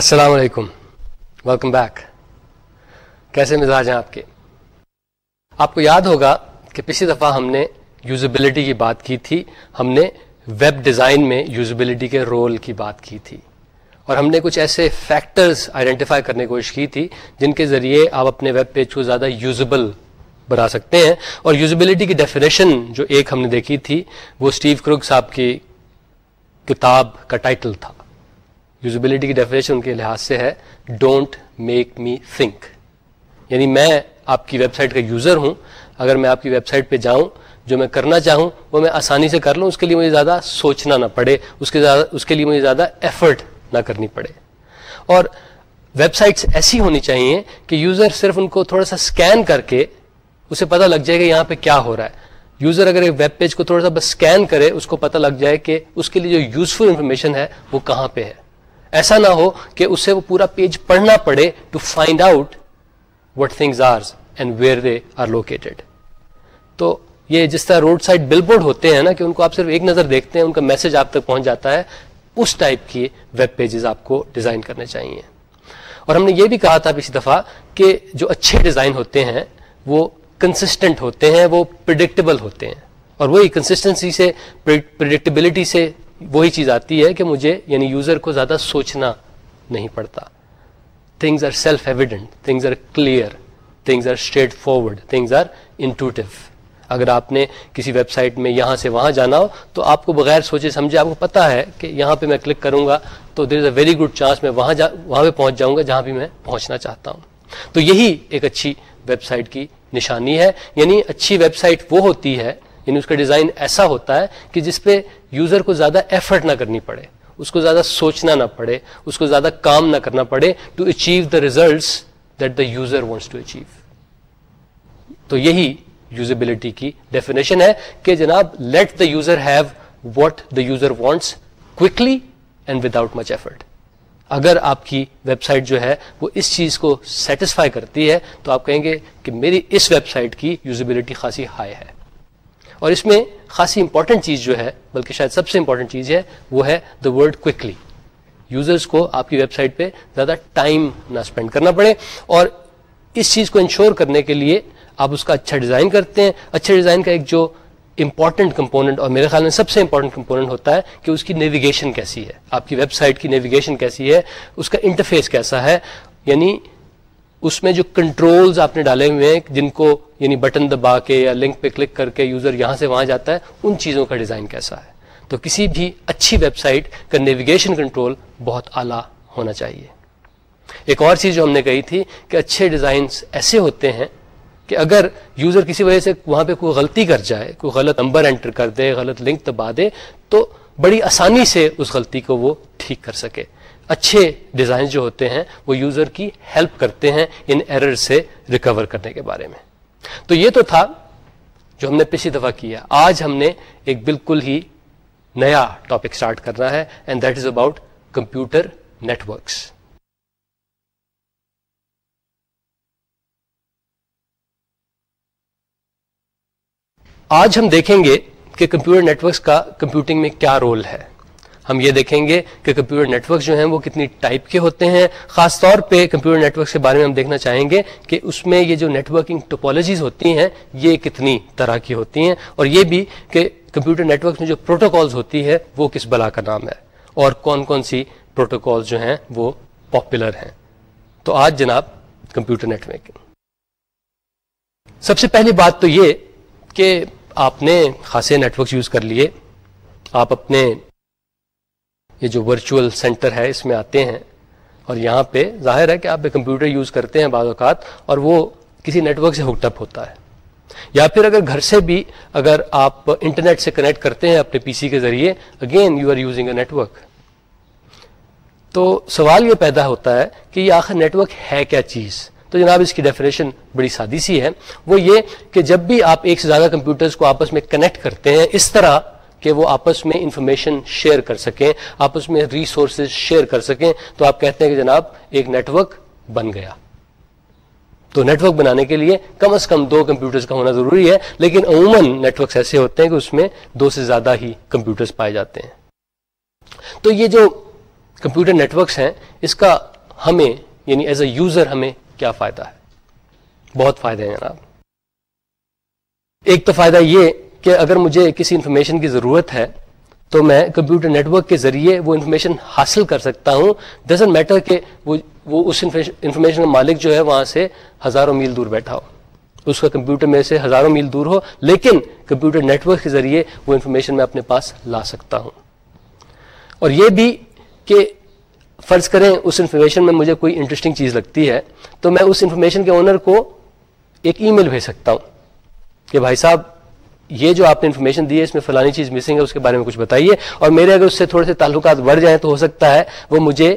السلام علیکم۔ Welcome back کیسے مزاج ہیں آپ کے؟ آپ کو یاد ہوگا کہ پچھلی دفعہ ہم نے یوزبلٹی کی بات کی تھی۔ ہم نے ویب ڈیزائن میں یوزبلٹی کے رول کی بات کی تھی۔ اور ہم نے کچھ ایسے فیکٹرز آئیڈینٹیفائی کرنے کی کوشش کی تھی جن کے ذریعے آپ اپنے ویب پیج کو زیادہ یوزبل بنا سکتے ہیں۔ اور یوزبلٹی کی ڈیفینیشن جو ایک ہم نے دیکھی تھی، وہ اسٹیو کروگ صاحب کی کتاب کا ٹائٹل تھا۔ یوزبلٹی کی ڈیفینیشن ان کے لحاظ سے ہے ڈونٹ میک می تھنک یعنی میں آپ کی ویب سائٹ کا یوزر ہوں، اگر میں آپ کی ویب سائٹ پہ جاؤں، جو میں کرنا چاہوں، وہ میں آسانی سے کر لوں، اس کے لیے مجھے زیادہ سوچنا نہ پڑے، اس کے زیادہ اس کے لیے مجھے زیادہ ایفرٹ نہ کرنی پڑے. اور ویب سائٹس ایسی ہونی چاہیے کہ یوزر صرف ان کو تھوڑا سا اسکین کر کے اسے پتہ لگ جائے کہ یہاں پہ کیا ہو رہا ہے. یوزر اگر ایک ویب پیج کو تھوڑا سا بس اسکین کرے، اس کو پتہ لگ جائے کہ اس کے لیے جو یوزفل انفارمیشن ہے وہ کہاں پہ ہے. ایسا نہ ہو کہ اسے وہ پورا پیج پڑھنا پڑے to find out what things are and where they are located تو یہ جس طرح روڈ سائڈ بل بورڈ ہوتے ہیں نا کہ ان کو آپ صرف ایک نظر دیکھتے ہیں، ان کا میسج آپ تک پہنچ جاتا ہے، اس ٹائپ کی ویب پیجز آپ کو ڈیزائن کرنے چاہیے۔ اور ہم نے یہ بھی کہا تھا پچھلی دفعہ کہ جو اچھے ڈیزائن ہوتے ہیں، وہ کنسسٹنٹ ہوتے ہیں، وہ پرڈکٹیبل ہوتے ہیں۔ اور وہی کنسسٹنسی سے پرڈکٹیبلٹی سے وہی چیز آتی ہے کہ مجھے یعنی یوزر کو زیادہ سوچنا نہیں پڑتا۔ Things are self evident things are clear things are straightforward things are intuitive اگر آپ نے کسی ویب سائٹ میں یہاں سے وہاں جانا ہو تو آپ کو بغیر سوچے سمجھے آپ کو پتا ہے کہ یہاں پہ میں کلک کروں گا تو there is a very good chance میں وہاں جا، وہاں پہ پہنچ جاؤں گا جہاں بھی میں پہنچنا چاہتا ہوں۔ تو یہی ایک اچھی ویب سائٹ کی نشانی ہے۔ یعنی اچھی ویب سائٹ وہ ہوتی ہے یعنی اس کا ڈیزائن ایسا ہوتا ہے کہ جس پہ یوزر کو زیادہ ایفرٹ نہ کرنی پڑے، اس کو زیادہ سوچنا نہ پڑے، اس کو زیادہ کام نہ کرنا پڑے to achieve the results that the user wants to achieve تو یہی یوزبلٹی کی ڈیفینیشن ہے کہ جناب let the user have what the user wants quickly and without much effort اگر آپ کی ویب سائٹ جو ہے وہ اس چیز کو سیٹسفائی کرتی ہے تو آپ کہیں گے کہ میری اس ویب سائٹ کی یوزبلٹی خاصی ہائی ہے۔ اور اس میں خاصی امپورٹنٹ چیز جو ہے، بلکہ شاید سب سے امپورٹنٹ چیز ہے، وہ ہے دا ورڈ کوکلی یوزرس کو آپ کی ویب سائٹ پہ زیادہ ٹائم نہ اسپینڈ کرنا پڑے اور اس چیز کو انشور کرنے کے لیے آپ اس کا اچھا ڈیزائن کرتے ہیں۔ اچھے ڈیزائن کا ایک جو امپورٹنٹ کمپوننٹ اور میرے خیال میں سب سے امپورٹنٹ کمپوننٹ ہوتا ہے کہ اس کی نیویگیشن کیسی ہے۔ آپ کی ویب سائٹ کی نیویگیشن کیسی ہے، اس کا انٹرفیس کیسا ہے یعنی اس میں جو کنٹرولز آپ نے ڈالے ہوئے ہیں، جن کو یعنی بٹن دبا کے یا لنک پہ کلک کر کے یوزر یہاں سے وہاں جاتا ہے، ان چیزوں کا ڈیزائن کیسا ہے؟ تو کسی بھی اچھی ویب سائٹ کا نیویگیشن کنٹرول بہت اعلیٰ ہونا چاہیے۔ ایک اور چیز جو ہم نے کہی تھی کہ اچھے ڈیزائنس ایسے ہوتے ہیں کہ اگر یوزر کسی وجہ سے وہاں پہ کوئی غلطی کر جائے، کوئی غلط نمبر انٹر کر دے، غلط لنک دبا دے، تو بڑی آسانی سے اس غلطی کو وہ ٹھیک کر سکے۔ اچھے ڈیزائن جو ہوتے ہیں، وہ یوزر کی ہیلپ کرتے ہیں ان ایرر سے ریکور کرنے کے بارے میں۔ تو یہ تو تھا جو ہم نے پچھلی دفعہ کیا۔ آج ہم نے ایک بالکل ہی نیا ٹاپک سٹارٹ کرنا ہے and that is about computer networks آج ہم دیکھیں گے کہ کمپیوٹر نیٹورکس کا کمپیوٹنگ میں کیا رول ہے۔ ہم یہ دیکھیں گے کہ کمپیوٹر نیٹورک جو ہیں وہ کتنی ٹائپ کے ہوتے ہیں۔ خاص طور پہ کمپیوٹر نیٹورک کے بارے میں ہم دیکھنا چاہیں گے کہ اس میں یہ جو نیٹورکنگ ٹوپالوجیز ہوتی ہیں یہ کتنی طرح کی ہوتی ہیں اور یہ بھی کہ کمپیوٹر نیٹورک میں جو پروٹوکالز ہوتی ہے وہ کس بلا کا نام ہے اور کون کون سی پروٹوکالز جو ہیں وہ پاپولر ہیں۔ تو آج جناب کمپیوٹر نیٹورکنگ سب سے پہلی بات تو یہ کہ آپ نے خاصے نیٹورکس یوز کر لیے، آپ اپنے یہ جو ورچوئل سینٹر ہے، اس میں آتے ہیں۔ اور یہاں پہ ظاہر ہے کہ آپ کمپیوٹر یوز کرتے ہیں بعض اوقات، اور وہ کسی نیٹ ورک سے ہوک اپ ہوتا ہے۔ یا پھر اگر گھر سے بھی اگر آپ انٹرنیٹ سے کنیکٹ کرتے ہیں اپنے پی سی کے ذریعے again you are using a network تو سوال یہ پیدا ہوتا ہے کہ یہ آخر نیٹ ورک ہے کیا چیز؟ تو جناب اس کی ڈیفینیشن بڑی سادی سی ہے۔ وہ یہ کہ جب بھی آپ ایک سے زیادہ کمپیوٹرز کو آپس میں کنیکٹ کرتے ہیں، اس طرح کہ وہ آپس میں انفارمیشن شیئر کر سکیں، آپس میں ریسورسز شیئر کر سکیں، تو آپ کہتے ہیں کہ جناب ایک نیٹ ورک بن گیا۔ تو نیٹ ورک بنانے کے لیے کم از کم دو کمپیوٹرز کا ہونا ضروری ہے، لیکن عموماً نیٹ ورکس ایسے ہوتے ہیں کہ اس میں دو سے زیادہ ہی کمپیوٹرز پائے جاتے ہیں۔ تو یہ جو کمپیوٹر نیٹورکس ہیں، اس کا ہمیں یعنی ایز اے یوزر ہمیں کیا فائدہ ہے؟ بہت فائدہ ہے جناب۔ ایک تو فائدہ یہ کہ اگر مجھے کسی انفارمیشن کی ضرورت ہے، تو میں کمپیوٹر نیٹورک کے ذریعے وہ انفارمیشن حاصل کر سکتا ہوں۔ ڈزنٹ میٹر کہ وہ وہ اس انفارمیشن کا مالک جو ہے وہاں سے ہزاروں میل دور بیٹھا ہو۔ اس کا کمپیوٹر میں سے ہزاروں میل دور ہو، لیکن کمپیوٹر نیٹورک کے ذریعے وہ انفارمیشن میں اپنے پاس لا سکتا ہوں۔ اور یہ بھی کہ فرض کریں اس انفارمیشن میں مجھے کوئی انٹرسٹنگ چیز لگتی ہے، تو میں اس انفارمیشن کے اونر کو ایک ای میل بھیج سکتا ہوں کہ بھائی صاحب یہ جو آپ نے انفارمیشن دی ہے اس میں فلانی چیز مسنگ ہے، اس کے بارے میں کچھ بتائیے۔ اور میرے اگر اس سے تھوڑے سے تعلقات بڑھ جائیں تو ہو سکتا ہے وہ مجھے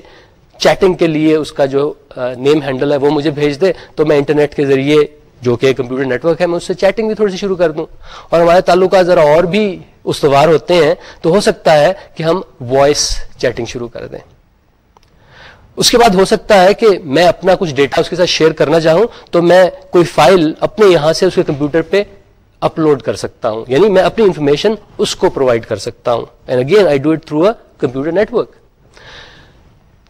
چیٹنگ کے لیے اس کا جو نیم ہینڈل ہے وہ مجھے بھیج دے۔ تو میں انٹرنیٹ کے ذریعے جو کہ کمپیوٹر نیٹورک ہے، میں اس سے چیٹنگ بھی تھوڑی سی شروع کر دوں۔ اور ہمارے تعلقات ذرا اور بھی استوار ہوتے ہیں تو ہو سکتا ہے کہ ہم وائس چیٹنگ شروع کر دیں۔ اس کے بعد ہو سکتا ہے کہ میں اپنا کچھ ڈیٹا اس کے ساتھ شیئر کرنا چاہوں، تو میں کوئی فائل اپنے یہاں سے اس کے کمپیوٹر پہ اپلوڈ کر سکتا ہوں۔ یعنی میں اپنی انفارمیشن اس کو پرووائڈ کر سکتا ہوں۔ And again I do it through a computer network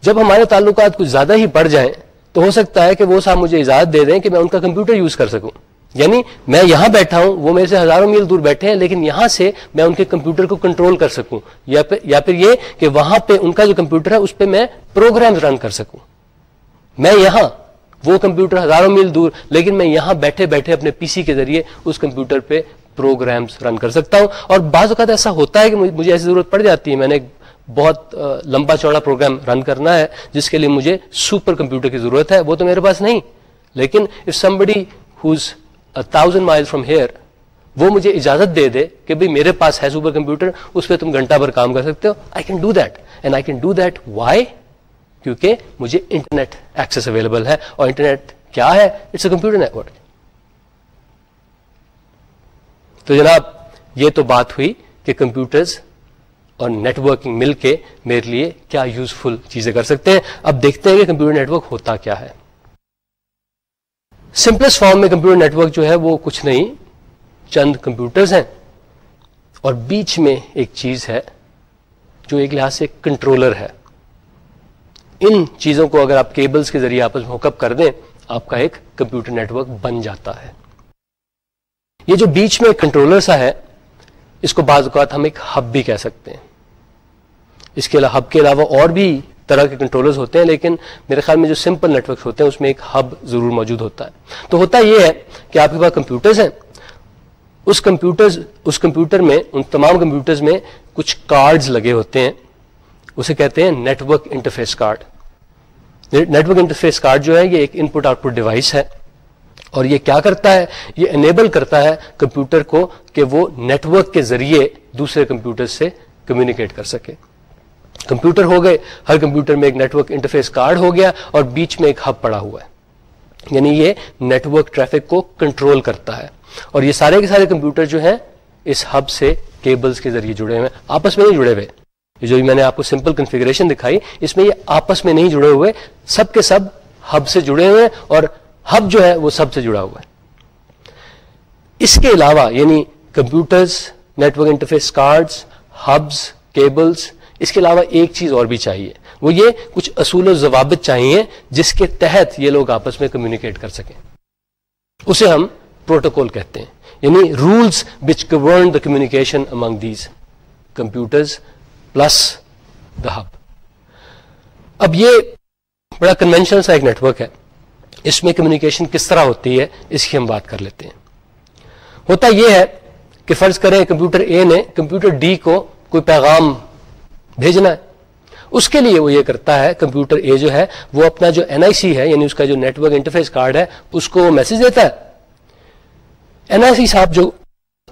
جب ہمارے تعلقات کچھ زیادہ ہی بڑھ جائیں، تو ہو سکتا ہے کہ وہ صاحب مجھے اجازت دے دیں کہ میں ان کا کمپیوٹر یوز کر سکوں۔ یعنی میں یہاں بیٹھا ہوں، وہ میرے سے ہزاروں میل دور بیٹھے ہیں، لیکن یہاں سے میں ان کے کمپیوٹر کو کنٹرول کر سکوں۔ یا پھر یا پھر یہ کہ وہاں پہ ان کا جو کمپیوٹر ہے، اس پہ میں پروگرام رن کر سکوں۔ میں یہاں وہ کمپیوٹر ہزاروں میل دور، لیکن میں یہاں بیٹھے بیٹھے اپنے پی سی کے ذریعے اس کمپیوٹر پہ پروگرامس رن کر سکتا ہوں۔ اور بعض اوقات ایسا ہوتا ہے کہ مجھے ایسی ضرورت پڑ جاتی ہے۔ میں نے بہت لمبا چوڑا پروگرام رن کرنا ہے، جس کے لیے مجھے سپر کمپیوٹر کی ضرورت ہے، وہ تو میرے پاس نہیں۔ لیکن if somebody who's thousand mile from here وہ مجھے اجازت دے دے کہ بھائی میرے پاس ہے سپر کمپیوٹر، اس پہ تم گھنٹہ بھر کام کر سکتے ہو۔ I can do that and I can do that why کیونکہ مجھے انٹرنیٹ ایکسیس اویلیبل ہے اور انٹرنیٹ کیا ہے؟ It's a computer network. تو جناب، یہ تو بات ہوئی کہ کمپیوٹرز اور نیٹورکنگ مل کے میرے لیے کیا یوزفل چیزیں کر سکتے ہیں۔ اب دیکھتے ہیں کہ کمپیوٹر نیٹورک ہوتا کیا ہے۔ سمپلسٹ فارم میں کمپیوٹر نیٹورک جو ہے وہ کچھ نہیں، چند کمپیوٹرز ہیں۔ اور بیچ میں ایک چیز ہے جو ایک لحاظ سے کنٹرولر ہے۔ ان چیزوں کو اگر آپ کیبلز کے ذریعے آپس میں ہوک اپ کر دیں، آپ کا ایک کمپیوٹر نیٹورک بن جاتا ہے۔ یہ جو بیچ میں کنٹرولر سا ہے، اس کو بعض اوقات ہم ایک ہب بھی کہہ سکتے ہیں۔ اس کے ہب کے علاوہ اور بھی طرح کے کنٹرولرز ہوتے ہیں، لیکن میرے خیال میں جو سمپل نیٹورکس ہوتے ہیں، اس میں ایک ہب ضرور موجود ہوتا ہے۔ تو ہوتا یہ ہے کہ آپ کے پاس کمپیوٹرز ہیں۔ اس کمپیوٹر اس کمپیوٹر میں، ان تمام کمپیوٹرز میں کچھ کارڈز لگے ہوتے ہیں۔ اسے کہتے ہیں network interface card network interface card جو ہے، یہ ایک ان پٹ آؤٹ پٹ ڈیوائس ہے اور یہ کیا کرتا ہے؟ یہ انیبل کرتا ہے کمپیوٹر کو کہ وہ نیٹورک کے ذریعے دوسرے کمپیوٹر سے کمیونیکیٹ کر سکے۔ کمپیوٹر ہو گئے، ہر کمپیوٹر میں ایک نیٹورک انٹرفیس کارڈ ہو گیا اور بیچ میں ایک ہب پڑا ہوا ہے۔ یعنی یہ نیٹورک ٹریفک کو کنٹرول کرتا ہے۔ اور یہ سارے کے سارے کمپیوٹر جو ہیں، اس ہب سے کیبلز کے ذریعے جڑے ہوئے ہیں۔ آپس میں نہیں جڑے ہوئے۔ جو میں نے آپ کو سمپل کنفیگریشن دکھائی، اس میں یہ آپس میں نہیں جڑے ہوئے، سب کے سب ہب سے جڑے ہوئے اور ہب جو ہے وہ سب سے جڑا ہوا ہے۔ اس کے علاوہ یعنی computers network interface cards hubs cables اس کے علاوہ ایک چیز اور بھی چاہیے۔ وہ یہ کچھ اصول و ضوابط چاہیے جس کے تحت یہ لوگ آپس میں کمیونیکیٹ کر سکیں۔ اسے ہم پروٹوکول کہتے ہیں یعنی rules which govern the communication among these computers plus the hub اب یہ بڑا کنوینشنل سا ایک نیٹورک ہے۔ اس میں کمیونیکیشن کس طرح ہوتی ہے، اس کی ہم بات کر لیتے ہیں۔ ہوتا یہ ہے کہ فرض کریں کمپیوٹر اے نے کمپیوٹر ڈی کو کوئی پیغام بھیجنا ہے۔ اس کے لیے وہ یہ کرتا ہے، کمپیوٹر اے جو ہے، وہ اپنا جو این آئی سی ہے یعنی اس کا جو نیٹورک انٹرفیس کارڈ ہے، اس کو میسج دیتا ہے۔ این آئی سی صاحب جو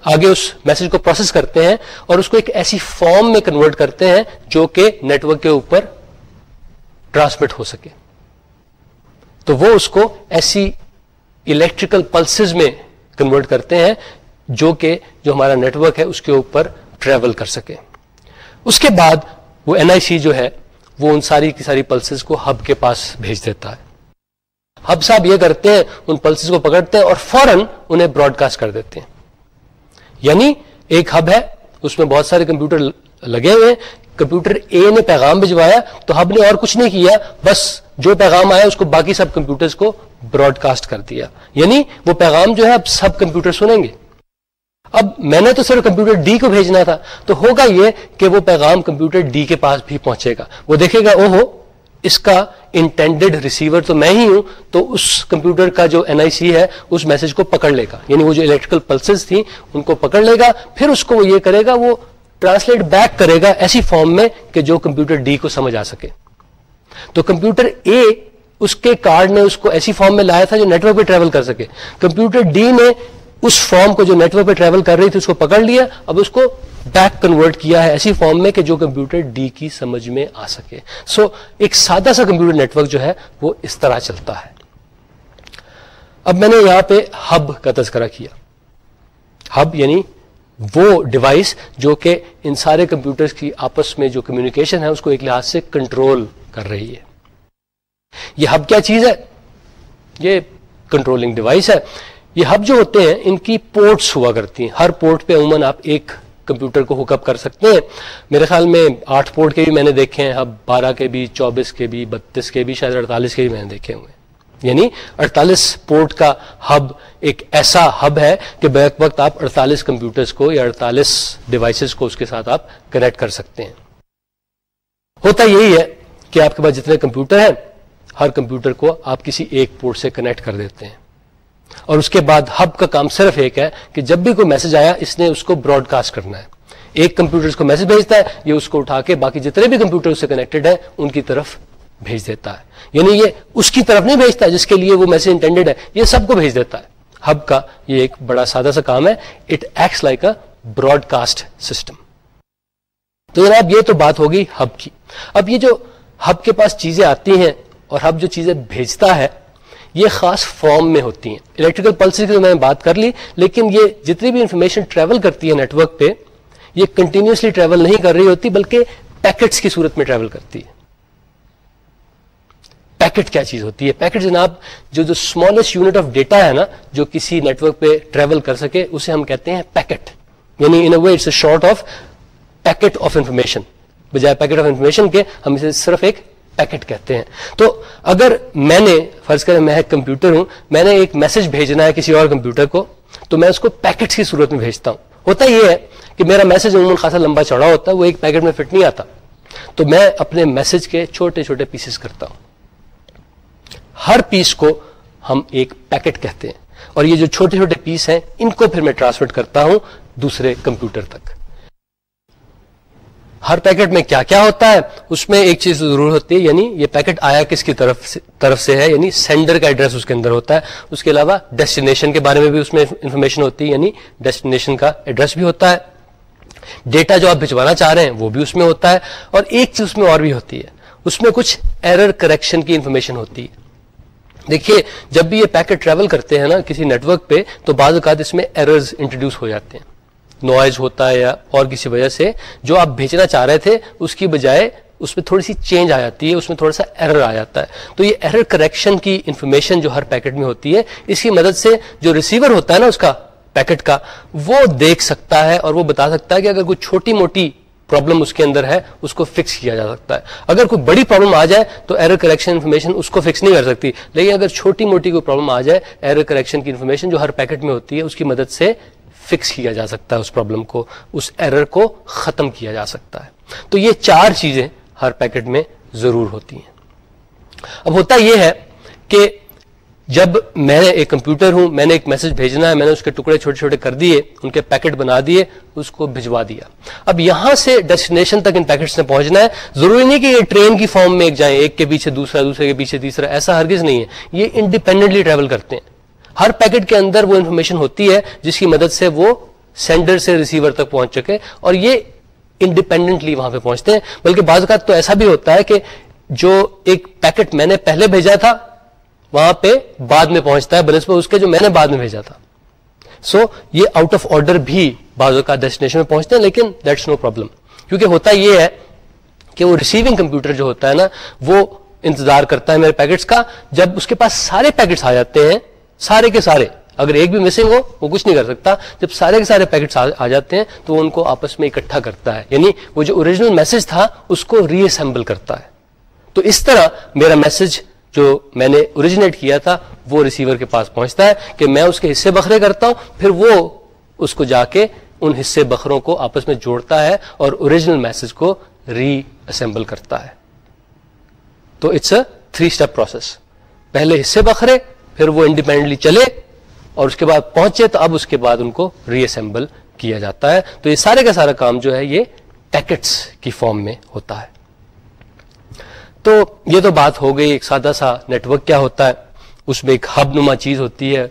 آگے اس میسج کو پروسیس کرتے ہیں اور اس کو ایک ایسی فارم میں کنورٹ کرتے ہیں جو کہ نیٹورک کے اوپر ٹرانسمٹ ہو سکے۔ تو وہ اس کو ایسی الیکٹریکل پلسز میں کنورٹ کرتے ہیں جو کہ جو ہمارا نیٹورک ہے اس کے اوپر ٹریول کر سکے۔ اس کے بعد وہ این آئی سی جو ہے وہ ان ساری کی ساری پلسز کو ہب کے پاس بھیج دیتا ہے۔ ہب صاحب یہ کرتے ہیں، ان پلسز کو پکڑتے ہیں اور فوراً انہیں براڈ کاسٹ کر دیتے ہیں۔ یعنی ایک ہب ہے، اس میں بہت سارے کمپیوٹر لگے ہوئے ہیں۔ کمپیوٹر اے نے پیغام بھجوایا، تو ہب نے اور کچھ نہیں کیا، بس جو پیغام آیا، اس کو باقی سب کمپیوٹرز کو براڈ کاسٹ کر دیا۔ یعنی وہ پیغام جو ہے، اب سب کمپیوٹر سنیں گے۔ اب میں نے تو صرف کمپیوٹر ڈی کو بھیجنا تھا، تو ہوگا یہ کہ وہ پیغام کمپیوٹر ڈی کے پاس بھی پہنچے گا۔ وہ دیکھے گا او ہو اس کا انٹینڈیڈ ریسیور تو میں ہی ہوں، تو اس کمپیوٹر کا جو این آئی سی ہے، اس میسج کو پکڑ لے گا۔ یعنی وہ جو الیکٹریکل پلسز تھیں، ان کو پکڑ لے گا، پھر اس کو وہ یہ کرے گا، وہ ٹرانسلیٹ بیک کرے گا ایسی فارم میں کہ جو کمپیوٹر ڈی کو سمجھ آ سکے۔ تو کمپیوٹر اے اس کے کارڈ نے اس کو ایسی فارم میں لایا تھا جو نیٹورک پہ ٹریول کر سکے۔ کمپیوٹر ڈی نے اس فارم کو جو نیٹورک پہ ٹریول کر رہی تھی اس کو پکڑ لیا۔ اب اس کو بیک کنورٹ کیا ہے ایسی فارم میں کہ جو کمپیوٹر ڈی کی سمجھ میں آ سکے۔ سو so, ایک سادہ سا کمپیوٹر نیٹورک جو ہے وہ اس طرح چلتا ہے۔ اب میں نے یہاں پہ ہب کا تذکرہ کیا۔ ہب یعنی وہ ڈیوائس جو کہ ان سارے کمپیوٹر کی آپس میں جو کمیونیکیشن ہے اس کو ایک لحاظ سے کنٹرول کر رہی ہے۔ یہ ہب کیا چیز ہے؟ یہ کنٹرولنگ ڈیوائس ہے۔ یہ ہب جو ہوتے ہیں، ان کی پورٹس ہوا کرتی ہیں۔ ہر پورٹ پہ عموماً آپ ایک کمپیوٹر کو ہوک اپ کر سکتے ہیں۔ میرے خیال میں آٹھ پورٹ کے بھی میں نے دیکھے ہیں۔ ہب بارہ کے بھی، چوبیس کے بھی، بتیس کے بھی، شاید اڑتالیس کے بھی میں نے دیکھے ہوئے یعنی اڑتالیس پورٹ کا ہب ایک ایسا ہب ہے کہ بیک وقت آپ اڑتالیس کمپیوٹرز کو یا اڑتالیس ڈیوائسز کو اس کے ساتھ آپ کنیکٹ کر سکتے ہیں۔ ہوتا یہی ہے کہ آپ کے پاس جتنے کمپیوٹر ہیں، ہر کمپیوٹر کو آپ کسی ایک پورٹ سے کنیکٹ کر دیتے ہیں۔ اور اس کے بعد ہب کا کام صرف ایک ہے کہ جب بھی کوئی میسج آیا، اس نے اس کو براڈ کاسٹ کرنا ہے۔ ایک کمپیوٹر کو میسج بھیجتا ہے، یہ اس کو اٹھا کے باقی جتنے بھی کمپیوٹر اس سے کنیکٹڈ ہیں، ان کی طرف بھیج دیتا ہے۔ یعنی یہ اس کی طرف نہیں بھیجتا جس کے لیے وہ میسج انٹینڈیڈ ہے، یہ سب کو بھیج دیتا ہے۔ ہب کا یہ ایک بڑا سادہ سا کام ہے it acts like a broadcast system تو جناب، یہ تو بات ہوگی ہب کی۔ اب یہ جو ہب کے پاس چیزیں آتی ہیں اور ہب جو چیزیں بھیجتا ہے یہ خاص فارم میں ہوتی ہیں۔ الیکٹریکل پلس کی تو میں نے بات کر لی، لیکن یہ جتنی بھی انفارمیشن ٹریول کرتی ہے نیٹورک پہ، یہ کنٹینیوسلی ٹریول نہیں کر رہی ہوتی، بلکہ پیکٹس کی صورت میں ٹریول کرتی ہے۔ پیکٹ کیا چیز ہوتی ہے؟ پیکٹ جناب، جو جو اسمالسٹ یونٹ آف ڈیٹا ہے نا، جو کسی نیٹورک پہ ٹریول کر سکے، اسے ہم کہتے ہیں پیکٹ یعنی in a it's a sort of packet of information بجائے پیکٹ آف انفارمیشن کے، ہم اسے صرف ایک پیکٹ کہتے ہیں۔ تو اگر میں نے فرض کریں میں ایک کمپیوٹر ہوں، میں نے ایک میسج بھیجنا ہے کسی اور کمپیوٹر کو، تو میں اس کو پیکٹس کی صورت میں بھیجتا ہوں۔ ہوتا یہ ہے کہ میرا میسج عموماً خاصا لمبا چوڑا ہوتا ہے، وہ ایک پیکٹ میں فٹ نہیں آتا۔ تو میں اپنے میسج کے چھوٹے چھوٹے پیسز کرتا ہوں۔ ہر پیس کو ہم ایک پیکٹ کہتے ہیں۔ اور یہ جو چھوٹے چھوٹے پیس ہیں، ان کو پھر میں ٹرانسفر کرتا ہوں دوسرے کمپیوٹر تک۔ ہر پیکٹ میں کیا کیا ہوتا ہے؟ اس میں ایک چیز ضرور ہوتی ہے یعنی یہ پیکٹ آیا کس کی طرف سے طرف سے ہے؟ یعنی سینڈر کا ایڈریس اس کے اندر ہوتا ہے۔ اس کے علاوہ ڈیسٹینیشن کے بارے میں بھی اس میں انفارمیشن ہوتی ہے یعنی ڈیسٹینیشن کا ایڈریس بھی ہوتا ہے۔ ڈیٹا جو آپ بھجوانا چاہ رہے ہیں، وہ بھی اس میں ہوتا ہے۔ اور ایک چیز اس میں اور بھی ہوتی ہے۔ اس میں کچھ ایرر کریکشن کی انفارمیشن ہوتی ہے۔ دیکھیے، جب بھی یہ پیکٹ ٹریول کرتے ہیں نا کسی نیٹورک پہ، تو بعض اوقات اس میں ایررز انٹروڈیوس ہو جاتے ہیں۔ نوائز ہوتا ہے یا اور کسی وجہ سے جو آپ بھیجنا چاہ رہے تھے، اس کی بجائے اس میں تھوڑی سی چینج آ جاتی ہے، اس میں تھوڑا سا ایرر آ جاتا ہے۔ تو یہ ایرر کریکشن کی انفارمیشن جو ہر پیکٹ میں ہوتی ہے، اس کی مدد سے جو ریسیور ہوتا ہے نا اس کا پیکٹ کا، وہ دیکھ سکتا ہے اور وہ بتا سکتا ہے کہ اگر کوئی چھوٹی موٹی پرابلم اس کے اندر ہے، اس کو فکس کیا جا سکتا ہے۔ اگر کوئی بڑی پرابلم آ جائے تو ایرر کریکشن انفارمیشن اس کو فکس نہیں کر سکتی۔ لیکن اگر چھوٹی موٹی کوئی پرابلم آ جائے ایرر کریکشن کی انفارمیشن جو ہر پیکٹ میں ہوتی ہے، اس کی مدد سے فکس کیا جا سکتا ہے اس پرابلم کو، اس ایرر کو ختم کیا جا سکتا ہے۔ تو یہ چار چیزیں ہر پیکٹ میں ضرور ہوتی ہیں۔ اب ہوتا یہ ہے کہ جب میں نے ایک کمپیوٹر ہوں، میں نے ایک میسج بھیجنا ہے، میں نے اس کے ٹکڑے چھوٹے چھوٹے کر دیے، ان کے پیکٹ بنا دیے، اس کو بھجوا دیا۔ اب یہاں سے ڈیسٹینیشن تک ان پیکٹس نے پہنچنا ہے۔ ضروری نہیں کہ یہ ٹرین کی فارم میں ایک جائیں، ایک کے پیچھے دوسرا، دوسرے کے پیچھے تیسرا، ایسا ہرگز نہیں ہے۔ یہ انڈیپینڈنٹلی ٹریول کرتے ہیں۔ ہر پیکٹ کے اندر وہ انفارمیشن ہوتی ہے جس کی مدد سے وہ سینڈر سے ریسیور تک پہنچ چکے اور یہ انڈیپینڈنٹلی وہاں پہ پہنچتے ہیں۔ بلکہ بعض اوقات تو ایسا بھی ہوتا ہے کہ جو ایک پیکٹ میں نے پہلے بھیجا تھا وہاں پہ بعد میں پہنچتا ہے بنسبت اس کے جو میں نے بعد میں بھیجا تھا۔ سو so, یہ آؤٹ آف آرڈر بھی بعض اوقات ڈیسٹینیشن میں پہنچتے ہیں لیکن دیٹس نو پرابلم کیونکہ ہوتا یہ ہے کہ وہ ریسیونگ کمپیوٹر جو ہوتا ہے نا وہ انتظار کرتا ہے میرے پیکٹس کا۔ جب اس کے پاس سارے پیکٹس آ جاتے ہیں سارے کے سارے۔ اگر ایک بھی مسنگ ہو، وہ کچھ نہیں کر سکتا۔ جب سارے کے سارے پیکٹس آ جاتے ہیں، تو وہ ان کو آپس میں اکٹھا کرتا ہے۔ یعنی وہ جو اوریجنل میسج تھا، اس کو ری اسمبل کرتا ہے۔ تو اس طرح میرا میسج جو میں نے اوریجنیٹ کیا تھا، وہ ریسیور کے پاس پہنچتا ہے کہ میں اس کے حصے بکھرے کرتا ہوں۔ پھر وہ اس کو جا کے ان حصے بکروں کو آپس میں جوڑتا ہے اور اوریجنل میسج کو ری اسمبل کرتا ہے۔ تو it's a three step process پہلے حصے بکھرے پھر وہ انڈیپینڈنٹلی چلے اور اس کے بعد پہنچے تو اب اس کے بعد ان کو ری اسمبل کیا جاتا ہے۔ تو یہ سارے کا سارا کام جو ہے یہ پیکٹس کی فارم میں ہوتا ہے۔ تو یہ تو بات ہو گئی، ایک سادہ سا نیٹورک کیا ہوتا ہے؟ اس میں ایک ہب نما چیز ہوتی ہے،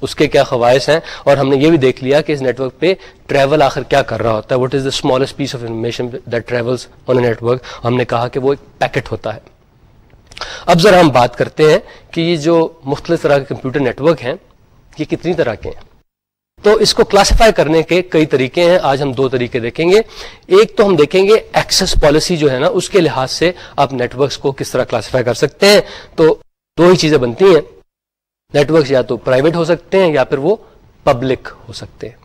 اس کے کیا خواہش ہیں؟ اور ہم نے یہ بھی دیکھ لیا کہ اس نیٹورک پہ ٹریول آخر کیا کر رہا ہوتا ہے۔ What is the smallest piece of information that travels on a network ہم نے کہا کہ وہ ایک پیکٹ ہوتا ہے۔ اب ذرا ہم بات کرتے ہیں کہ یہ جو مختلف طرح کے کمپیوٹر نیٹورک ہیں، یہ کتنی طرح کے ہیں۔ تو اس کو کلاسیفائی کرنے کے کئی طریقے ہیں، آج ہم دو طریقے دیکھیں گے۔ ایک تو ہم دیکھیں گے ایکسس پالیسی جو ہے نا، اس کے لحاظ سے آپ نیٹورکس کو کس طرح کلاسیفائی کر سکتے ہیں۔ تو دو ہی چیزیں بنتی ہیں۔ نیٹورکس یا تو پرائیویٹ ہو سکتے ہیں یا پھر وہ پبلک ہو سکتے ہیں۔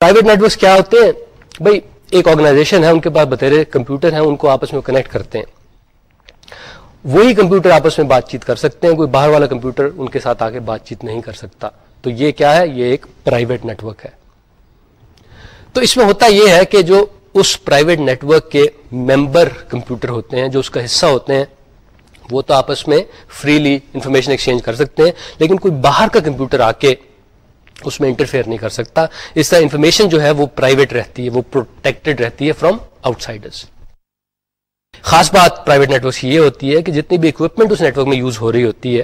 پرائیویٹ نیٹورکس کیا ہوتے ہیں؟ بھائی، ایک آرگنائزیشن ہے، ان کے پاس بتیرے کمپیوٹر ہیں، ان کو آپس میں کنیکٹ کرتے ہیں۔ وہی کمپیوٹر آپس میں بات چیت کر سکتے ہیں، کوئی باہر والا کمپیوٹر ان کے ساتھ آگے بات چیت نہیں کر سکتا۔ تو یہ کیا ہے؟ یہ ایک پرائیویٹ نیٹورک ہے۔ تو اس میں ہوتا یہ ہے کہ جو اس پرائیویٹ نیٹورک کے ممبر کمپیوٹر ہوتے ہیں، جو اس کا حصہ ہوتے ہیں، وہ تو آپس میں فریلی انفارمیشن ایکسچینج کر سکتے ہیں، لیکن کوئی باہر کا کمپیوٹر آ کے اس میں انٹرفیئر نہیں کر سکتا۔ اس طرح انفارمیشن جو ہے وہ پرائیویٹ رہتی ہے، وہ پروٹیکٹڈ رہتی ہے فرام آؤٹ سائڈرس خاص بات پرائیویٹ نیٹورک کی یہ ہوتی ہے کہ جتنی بھی اکوپمنٹ اس نیٹورک میں یوز ہو رہی ہوتی ہے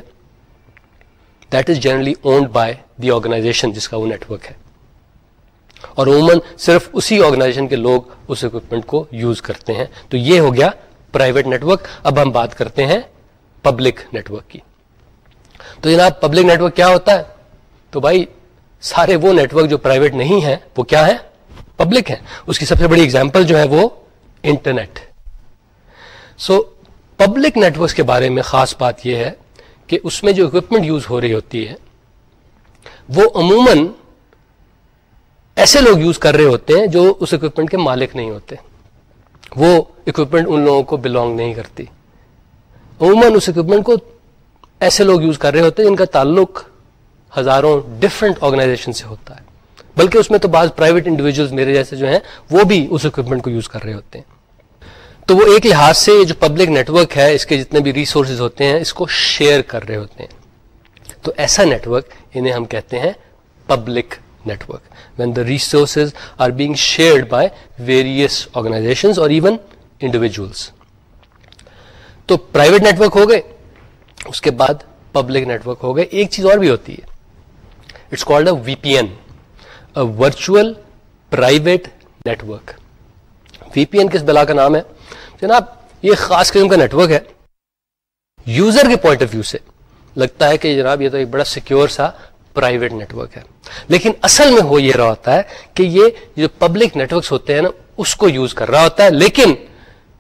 that is generally owned by the organisation جس کا وہ نیٹورک ہے. اور عموماً صرف اسی آرگنائزیشن کے لوگ اس اکوپمنٹ کو یوز کرتے ہیں. تو یہ ہو گیا پرائیویٹ نیٹورک اب ہم بات کرتے ہیں پبلک نیٹورک کی. تو جناب پبلک نیٹورک کیا ہوتا ہے؟ تو بھائی سارے وہ نیٹورک جو پرائیویٹ نہیں ہیں وہ کیا ہے پبلک ہے اس کی سب سے بڑی اگزامپل جو ہے وہ انٹرنیٹ سو پبلک نیٹورک کے بارے میں خاص بات یہ ہے کہ اس میں جو اکوپمنٹ یوز ہو رہی ہوتی ہے، وہ عموماً ایسے لوگ یوز کر رہے ہوتے ہیں جو اس اکوپمنٹ کے مالک نہیں ہوتے۔ وہ اکوپمنٹ ان لوگوں کو بلونگ نہیں کرتی۔ عموماً اس اکوپمنٹ کو ایسے لوگ یوز کر رہے ہوتے ہیں جن کا تعلق ہزاروں ڈفرنٹ آرگنائزیشن سے ہوتا ہے۔ بلکہ اس میں تو بعض پرائیویٹ انڈیویجل میرے جیسے جو ہیں، وہ بھی اس اکوپمنٹ کو یوز کر رہے ہوتے ہیں۔ تو وہ ایک لحاظ سے جو پبلک نیٹورک ہے، اس کے جتنے بھی ریسورسز ہوتے ہیں، اس کو شیئر کر رہے ہوتے ہیں۔ تو ایسا نیٹورک انہیں ہم کہتے ہیں public network when the resources are being shared by various organization اور ایون انڈیویجلس تو پرائیویٹ نیٹورک ہو گئے، اس کے بعد پبلک نیٹورک ہو گئے۔ ایک چیز اور بھی ہوتی ہے۔ It's called a V P N virtual private network V P N کس بلا کا نام ہے؟ جناب، یہ خاص قسم کا نیٹورک ہے۔ یوزر کے پوائنٹ آف ویو سے لگتا ہے کہ جناب یہ تو ایک بڑا سیکیور سا پرائیویٹ نیٹورک ہے۔ لیکن اصل میں ہو یہ رہا ہوتا ہے کہ یہ جو پبلک نیٹورکس ہوتے ہیں نا، اس کو یوز کر رہا ہوتا ہے۔ لیکن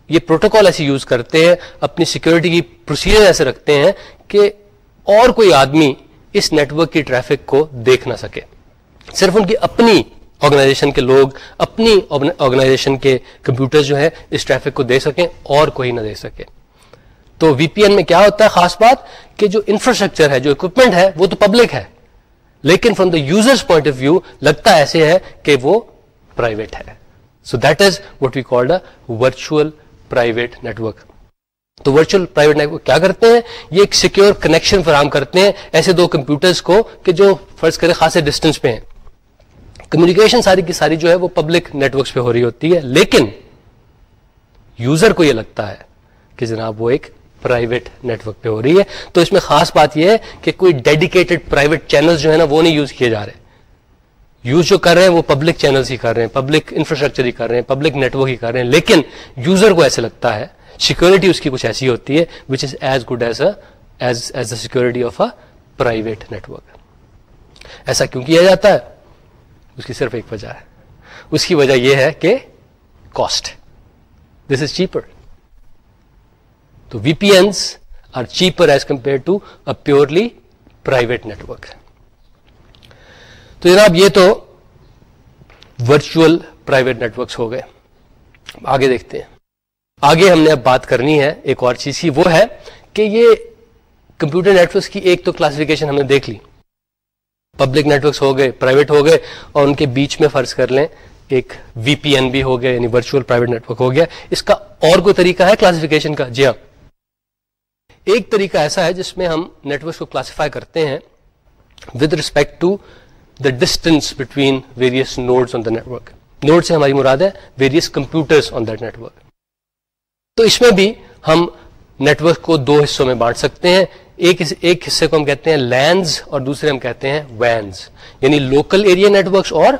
یہ پروٹوکال ایسے یوز کرتے ہیں، اپنی سیکورٹی کی پروسیجر ایسے رکھتے ہیں کہ اور کوئی آدمی اس نیٹورک کی ٹریفک کو دیکھ نہ سکے۔ صرف ان کی اپنی آرگنائزیشن کے لوگ اپنی آرگنائزیشن کے کمپیوٹر جو ہے اس ٹریفک کو دے سکیں اور کوئی نہ دے سکے۔ تو وی پی این میں کیا ہوتا ہے خاص بات کہ جو انفراسٹرکچر ہے، جو اکوپمنٹ ہے، وہ تو پبلک ہے۔ لیکن from the user point of view لگتا ایسے ہے کہ وہ پرائیویٹ ہے۔ So that is what we called a virtual private network تو ورچوئل پرائیویٹ نیٹورک کیا کرتے ہیں؟ یہ ایک سیکیور کنیکشن فراہم کرتے ہیں ایسے دو کمپیوٹرز کو کہ جو فرض کرے خاصے ڈسٹینس پہ ہیں۔ کمیونیکیشن ساری کی ساری جو ہے وہ پبلک نیٹورکس پہ ہو رہی ہوتی ہے، لیکن یوزر کو یہ لگتا ہے کہ جناب وہ ایک پرائیویٹ نیٹورک پہ ہو رہی ہے۔ تو اس میں خاص بات یہ ہے کہ کوئی ڈیڈیکیٹڈ پرائیویٹ چینل جو ہے نا وہ نہیں یوز کیے جا رہے۔ یوز جو کر رہے ہیں وہ پبلک چینل ہی کر رہے ہیں پبلک انفراسٹرکچر ہی کر رہے ہیں پبلک نیٹورک ہی کر رہے ہیں۔ لیکن یوزر کو ایسے لگتا ہے سیکورٹی اس کی کچھ ایسی ہوتی ہے which is as good as as as the security of a private network ایسا کیوں کیا جاتا ہے؟ اس کی صرف ایک وجہ ہے۔ اس کی وجہ یہ ہے کہ کاسٹ دس از چیپر تو V P S are cheaper as compared to a purely private network تو جناب یہ تو ورچوئل پرائیویٹ نیٹورکس ہو گئے۔ آگے دیکھتے ہیں۔ آگے ہم نے اب بات کرنی ہے ایک اور چیز کی۔ وہ ہے کہ یہ کمپیوٹر نیٹورکس کی ایک تو کلاسیفیکیشن ہم نے دیکھ لی۔ پبلک نیٹورکس ہو گئے پرائیویٹ ہو گئے، اور ان کے بیچ میں فرض کر لیں ایک وی پی این بھی ہو گیا یعنی ورچوئل پرائیویٹ نیٹورک ہو گیا. اس کا اور کوئی طریقہ ہے کلاسیفیکیشن کا؟ جی ہاں. ایک طریقہ ایسا ہے جس میں ہم نیٹورک کو کلاسیفائی کرتے ہیں with respect to the distance between various nodes on the network node سے ہماری مراد ہے various computer on that network تو اس میں بھی ہم نیٹورک کو دو حصوں میں بانٹ سکتے ہیں. ایک ایک حصے کو ہم کہتے ہیں لینز اور دوسرے ہم کہتے ہیں وینز یعنی لوکل ایریا نیٹورکس اور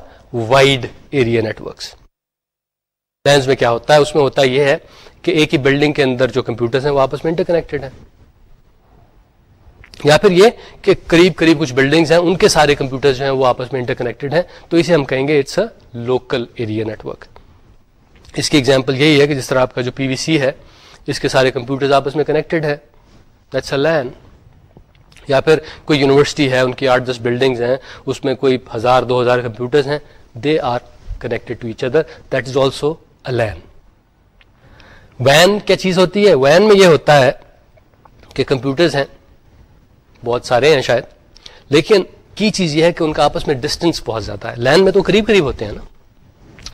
وائڈ ایریا نیٹورکس لینز میں کیا ہوتا ہے؟ اس میں ہوتا یہ ہے کہ ایک ہی بلڈنگ کے اندر جو کمپیوٹرز ہیں، وہ آپس میں انٹر کنیکٹڈ ہیں. یا پھر یہ کہ قریب قریب کچھ بلڈنگز ہیں، ان کے سارے کمپیوٹر جو ہیں، وہ آپس میں انٹر کنیکٹڈ ہیں. تو اسے ہم کہیں گے it's a local area network اس کی ایگزامپل یہی ہے کہ جس طرح آپ کا جو پی وی سی ہے، اس کے سارے کمپیوٹر آپس میں کنیکٹڈ ہے دیٹس اے لین یا پھر کوئی یونیورسٹی ہے، ان کی آٹھ دس بلڈنگز ہیں، اس میں کوئی ہزار، دو ہزار کمپیوٹرز ہیں they are connected to each other that is also a LAN when کیا چیز ہوتی ہے؟ وین میں یہ ہوتا ہے کہ کمپیوٹرز ہیں، بہت سارے ہیں شاید، لیکن کی چیز یہ ہے کہ ان کا آپس میں ڈسٹینس بہت زیادہ ہے۔ لین میں تو قریب قریب ہوتے ہیں نا۔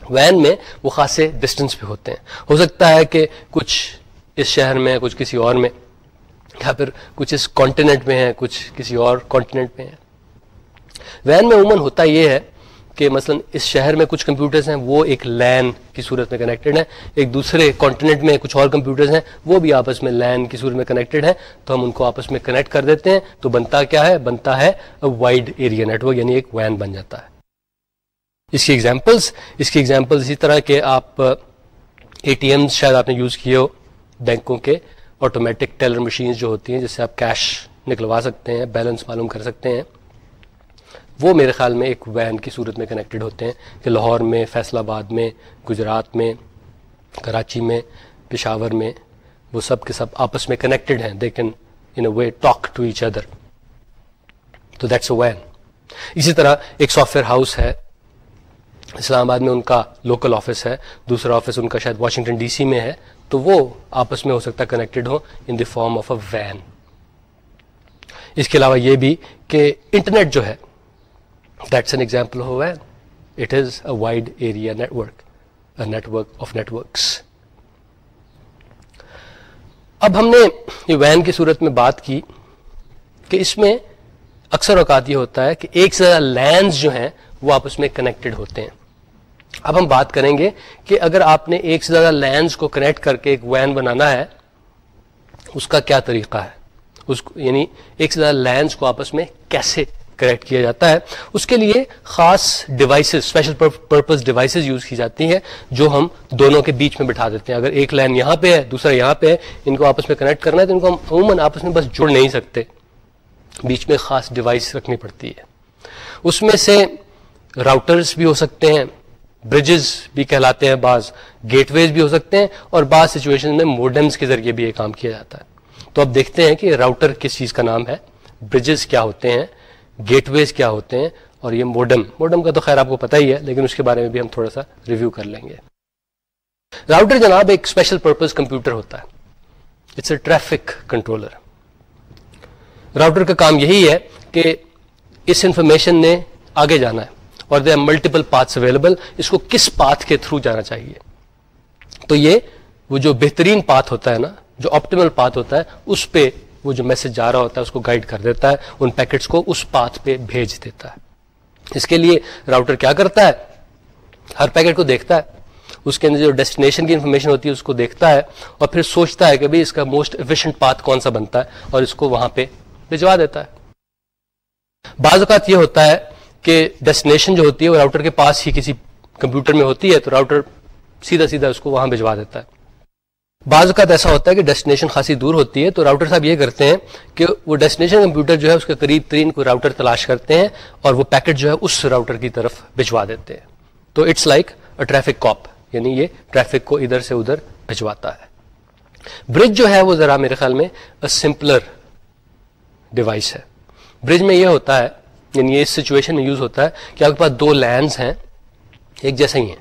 وین میں وہ خاصے ڈسٹینس پہ ہوتے ہیں۔ ہو سکتا ہے کہ کچھ اس شہر میں، کچھ کسی اور میں یا پھر کچھ اس کانٹیننٹ میں ہے کچھ کسی اور کانٹیننٹ میں ہے وین میں عموماً ہوتا یہ ہے کہ مثلا اس شہر میں کچھ کمپیوٹرز ہیں، وہ ایک لین کی صورت میں کنیکٹڈ ہیں۔ ایک دوسرے کانٹیننٹ میں کچھ اور کمپیوٹرز ہیں، وہ بھی آپس میں لین کی صورت میں کنیکٹڈ ہیں۔ تو ہم ان کو آپس میں کنیکٹ کر دیتے ہیں۔ تو بنتا کیا ہے؟ بنتا ہے وائڈ ایریا نیٹورک یعنی ایک وین بن جاتا ہے۔ اس کی ایگزامپلس اس کی ایگزامپل اسی طرح کہ آپ اے ٹی ایم شاید آپ نے یوز کیے ہو بینکوں کے۔ آٹومیٹک ٹیلر مشینز جو ہوتی ہیں، جس سے آپ کیش نکلوا سکتے ہیں بیلنس معلوم کر سکتے ہیں۔ وہ میرے خیال میں ایک وین کی صورت میں کنیکٹڈ ہوتے ہیں کہ لاہور میں، فیصلہ آباد میں، گجرات میں، کراچی میں، پشاور میں، وہ سب کے سب آپس میں کنیکٹڈ ہیں they can in a way talk to each other تو دیٹس اے وین اسی طرح ایک سافٹ ویئر ہاؤس ہے، اسلام آباد میں ان کا لوکل آفس ہے، دوسرا آفس ان کا شاید واشنگٹن ڈی سی میں ہے۔ تو وہ آپس میں ہو سکتا ہے connected who in the form of a when اس کے علاوہ یہ بھی کہ انٹرنیٹ جو ہے دیٹس این ایگزامپل ہو when it is a wide area network network of networks اب ہم نے یہ وین کی صورت میں بات کی کہ اس میں اکثر اوقات یہ ہوتا ہے کہ ایک سے زیادہ لینس جو ہیں وہ آپس میں کنیکٹڈ ہوتے ہیں۔ اب ہم بات کریں گے کہ اگر آپ نے ایک سے زیادہ لینس کو کنیکٹ کر کے ایک وین بنانا ہے، اس کا کیا طریقہ ہے؟ اس کو یعنی ایک سے زیادہ لینس کو آپس میں کیسے کریکٹ کیا جاتا ہے؟ اس کے لیے خاص devices special purpose devices use کی جاتی ہیں، جو ہم دونوں کے بیچ میں بٹھا دیتے ہیں۔ اگر ایک لائن یہاں پہ ہے، دوسرا یہاں پہ ہے، ان کو آپس میں کنیکٹ کرنا ہے، تو ان کو ہم عموماً آپس میں بس جڑ نہیں سکتے۔ بیچ میں خاص ڈیوائس رکھنی پڑتی ہے۔ اس میں سے راؤٹرز بھی ہو سکتے ہیں۔ برجز بھی کہلاتے ہیں، بعض گیٹ ویز بھی ہو سکتے ہیں اور بعض سچویشن میں موڈمس کے ذریعے بھی یہ کام کیا جاتا ہے۔ تو اب دیکھتے ہیں کہ راؤٹر کس چیز کا نام ہے برجز کیا ہوتے ہیں گیٹ ویز کیا ہوتے ہیں اور یہ موڈم موڈم کا تو خیر آپ کو پتا ہی ہے، لیکن اس کے بارے میں بھی ہم تھوڑا سا ریویو کر لیں گے۔ راؤٹر جناب ایک اسپیشل پرپز کمپیوٹر ہوتا ہے۔ It's a traffic controller router کا کام یہی ہے کہ اس انفارمیشن نے آگے جانا ہے۔ اور they are multiple paths available اس کو کس پاتھ کے تھرو جانا چاہیے؟ تو یہ وہ جو بہترین پاتھ ہوتا ہے نا، جو آپٹیمل پاتھ ہوتا ہے، اس پہ وہ جو میسج جا رہا ہوتا ہے، اس کو گائڈ کر دیتا ہے، ان پیکٹس کو اس پاتھ پہ بھیج دیتا ہے۔ اس کے لیے راؤٹر کیا کرتا ہے؟ ہر پیکٹ کو دیکھتا ہے۔ اس کے اندر جو ڈیسٹینیشن کی انفارمیشن ہوتی ہے، اس کو دیکھتا ہے اور پھر سوچتا ہے کہ بھائی اس کا موسٹ ایفیشنٹ پاتھ کون سا بنتا ہے اور اس کو وہاں پہ بھجوا دیتا ہے۔ بعض اوقات یہ ہوتا ہے کہ ڈیسٹینیشن جو ہوتی ہے وہ راؤٹر کے پاس ہی کسی کمپیوٹر میں ہوتی ہے تو راؤٹر سیدھا سیدھا اس کو وہاں بھجوا دیتا ہے۔ بعض اوقات ایسا ہوتا ہے کہ ڈیسٹینیشن خاصی دور ہوتی ہے تو راؤٹر صاحب یہ کرتے ہیں کہ وہ ڈیسٹینیشن کمپیوٹر جو ہے اس کے قریب ترین کو راؤٹر تلاش کرتے ہیں اور وہ پیکٹ جو ہے اس راؤٹر کی طرف بھجوا دیتے ہیں۔ تو it's like a traffic cop یعنی یہ ٹریفک کو ادھر سے ادھر بھجواتا ہے۔ برج جو ہے وہ ذرا میرے خیال میں سمپلر ڈیوائس ہے۔ برج میں یہ ہوتا ہے یعنی یہ اس سچویشن میں یوز ہوتا ہے کہ آپ کے پاس دو لینڈس ہیں، ایک جیسے ہی ہیں۔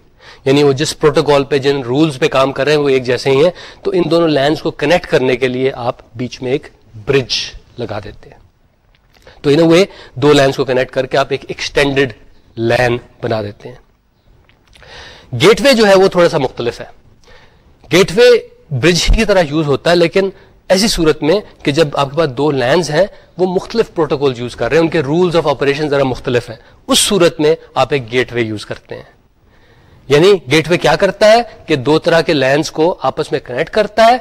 یعنی وہ جس پروٹوکال پہ، جن رولز پہ کام کر رہے ہیں، وہ ایک جیسے ہی ہیں۔ تو ان دونوں لینڈس کو کنیکٹ کرنے کے لیے آپ بیچ میں ایک برج لگا دیتے ہیں۔ تو ان وے دو لینس کو کنیکٹ کر کے آپ ایک ایکسٹینڈیڈ لین بنا دیتے ہیں۔ گیٹ وے جو ہے وہ تھوڑا سا مختلف ہے۔ گیٹ وے برج کی طرح یوز ہوتا ہے، لیکن ایسی صورت میں کہ جب آپ کے پاس دو لینڈز ہیں، وہ مختلف پروٹوکول یوز کر رہے ہیں، ان کے رولز آف آپریشن ذرا مختلف ہیں۔ اس صورت میں آپ ایک گیٹ وے یوز کرتے ہیں۔ یعنی گیٹ وے کیا کرتا ہے کہ دو طرح کے لینس کو آپس میں کنیکٹ کرتا ہے۔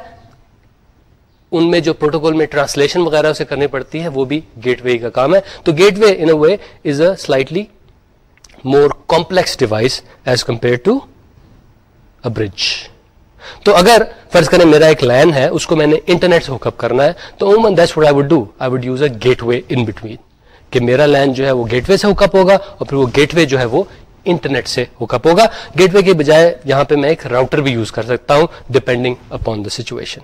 ان میں جو پروٹوکول میں ٹرانسلیشن وغیرہ اسے کرنی پڑتی ہے، وہ بھی گیٹ وے کا کام ہے۔ تو gateway in way is a slightly more complex device as compared to a bridge. تو اگر فرض کریں میرا ایک لین ہے، اس کو میں نے انٹرنیٹ سے ہوک اپ کرنا ہے، تو عموماً that's what I would do I would use a gateway in between کہ میرا لین جو ہے وہ گیٹ وے سے ہوک اپ ہوگا اور پھر وہ گیٹ وے جو ہے وہ انٹرنیٹ سے ہوک اپ ہوگا۔ گیٹ وے کے بجائے یہاں پہ میں ایک راؤٹر بھی یوز کر سکتا ہوں depending upon the situation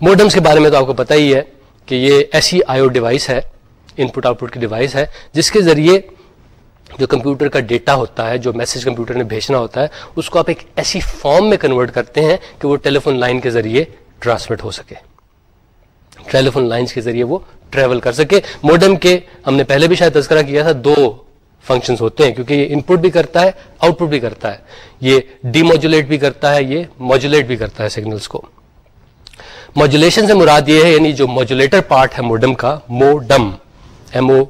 modems کے بارے میں تو آپ کو پتا ہی ہے کہ یہ ایسی آئیو ڈیوائس ہے ان پٹ آؤٹ پٹ کی ڈیوائس ہے، جس کے ذریعے جو کمپیوٹر کا ڈیٹا ہوتا ہے، جو میسج کمپیوٹر نے بھیجنا ہوتا ہے، اس کو آپ ایک ایسی فارم میں کنورٹ کرتے ہیں کہ وہ ٹیلی فون لائن کے ذریعے ٹرانسمٹ ہو سکے۔ ٹیلی فون لائنس کے ذریعے وہ ٹریول کر سکے۔ موڈم کے ہم نے پہلے بھی شاید تذکرہ کیا تھا، دو فنکشنز ہوتے ہیں، کیونکہ یہ ان پٹ بھی کرتا ہے آؤٹ پٹ بھی کرتا ہے۔ یہ ڈی موجولیٹ بھی کرتا ہے، یہ موجولیٹ بھی کرتا ہے سگنلس کو۔ ماڈولیشن سے مراد یہ ہے یعنی جو ماڈولیٹر پارٹ ہے موڈم کا modem M O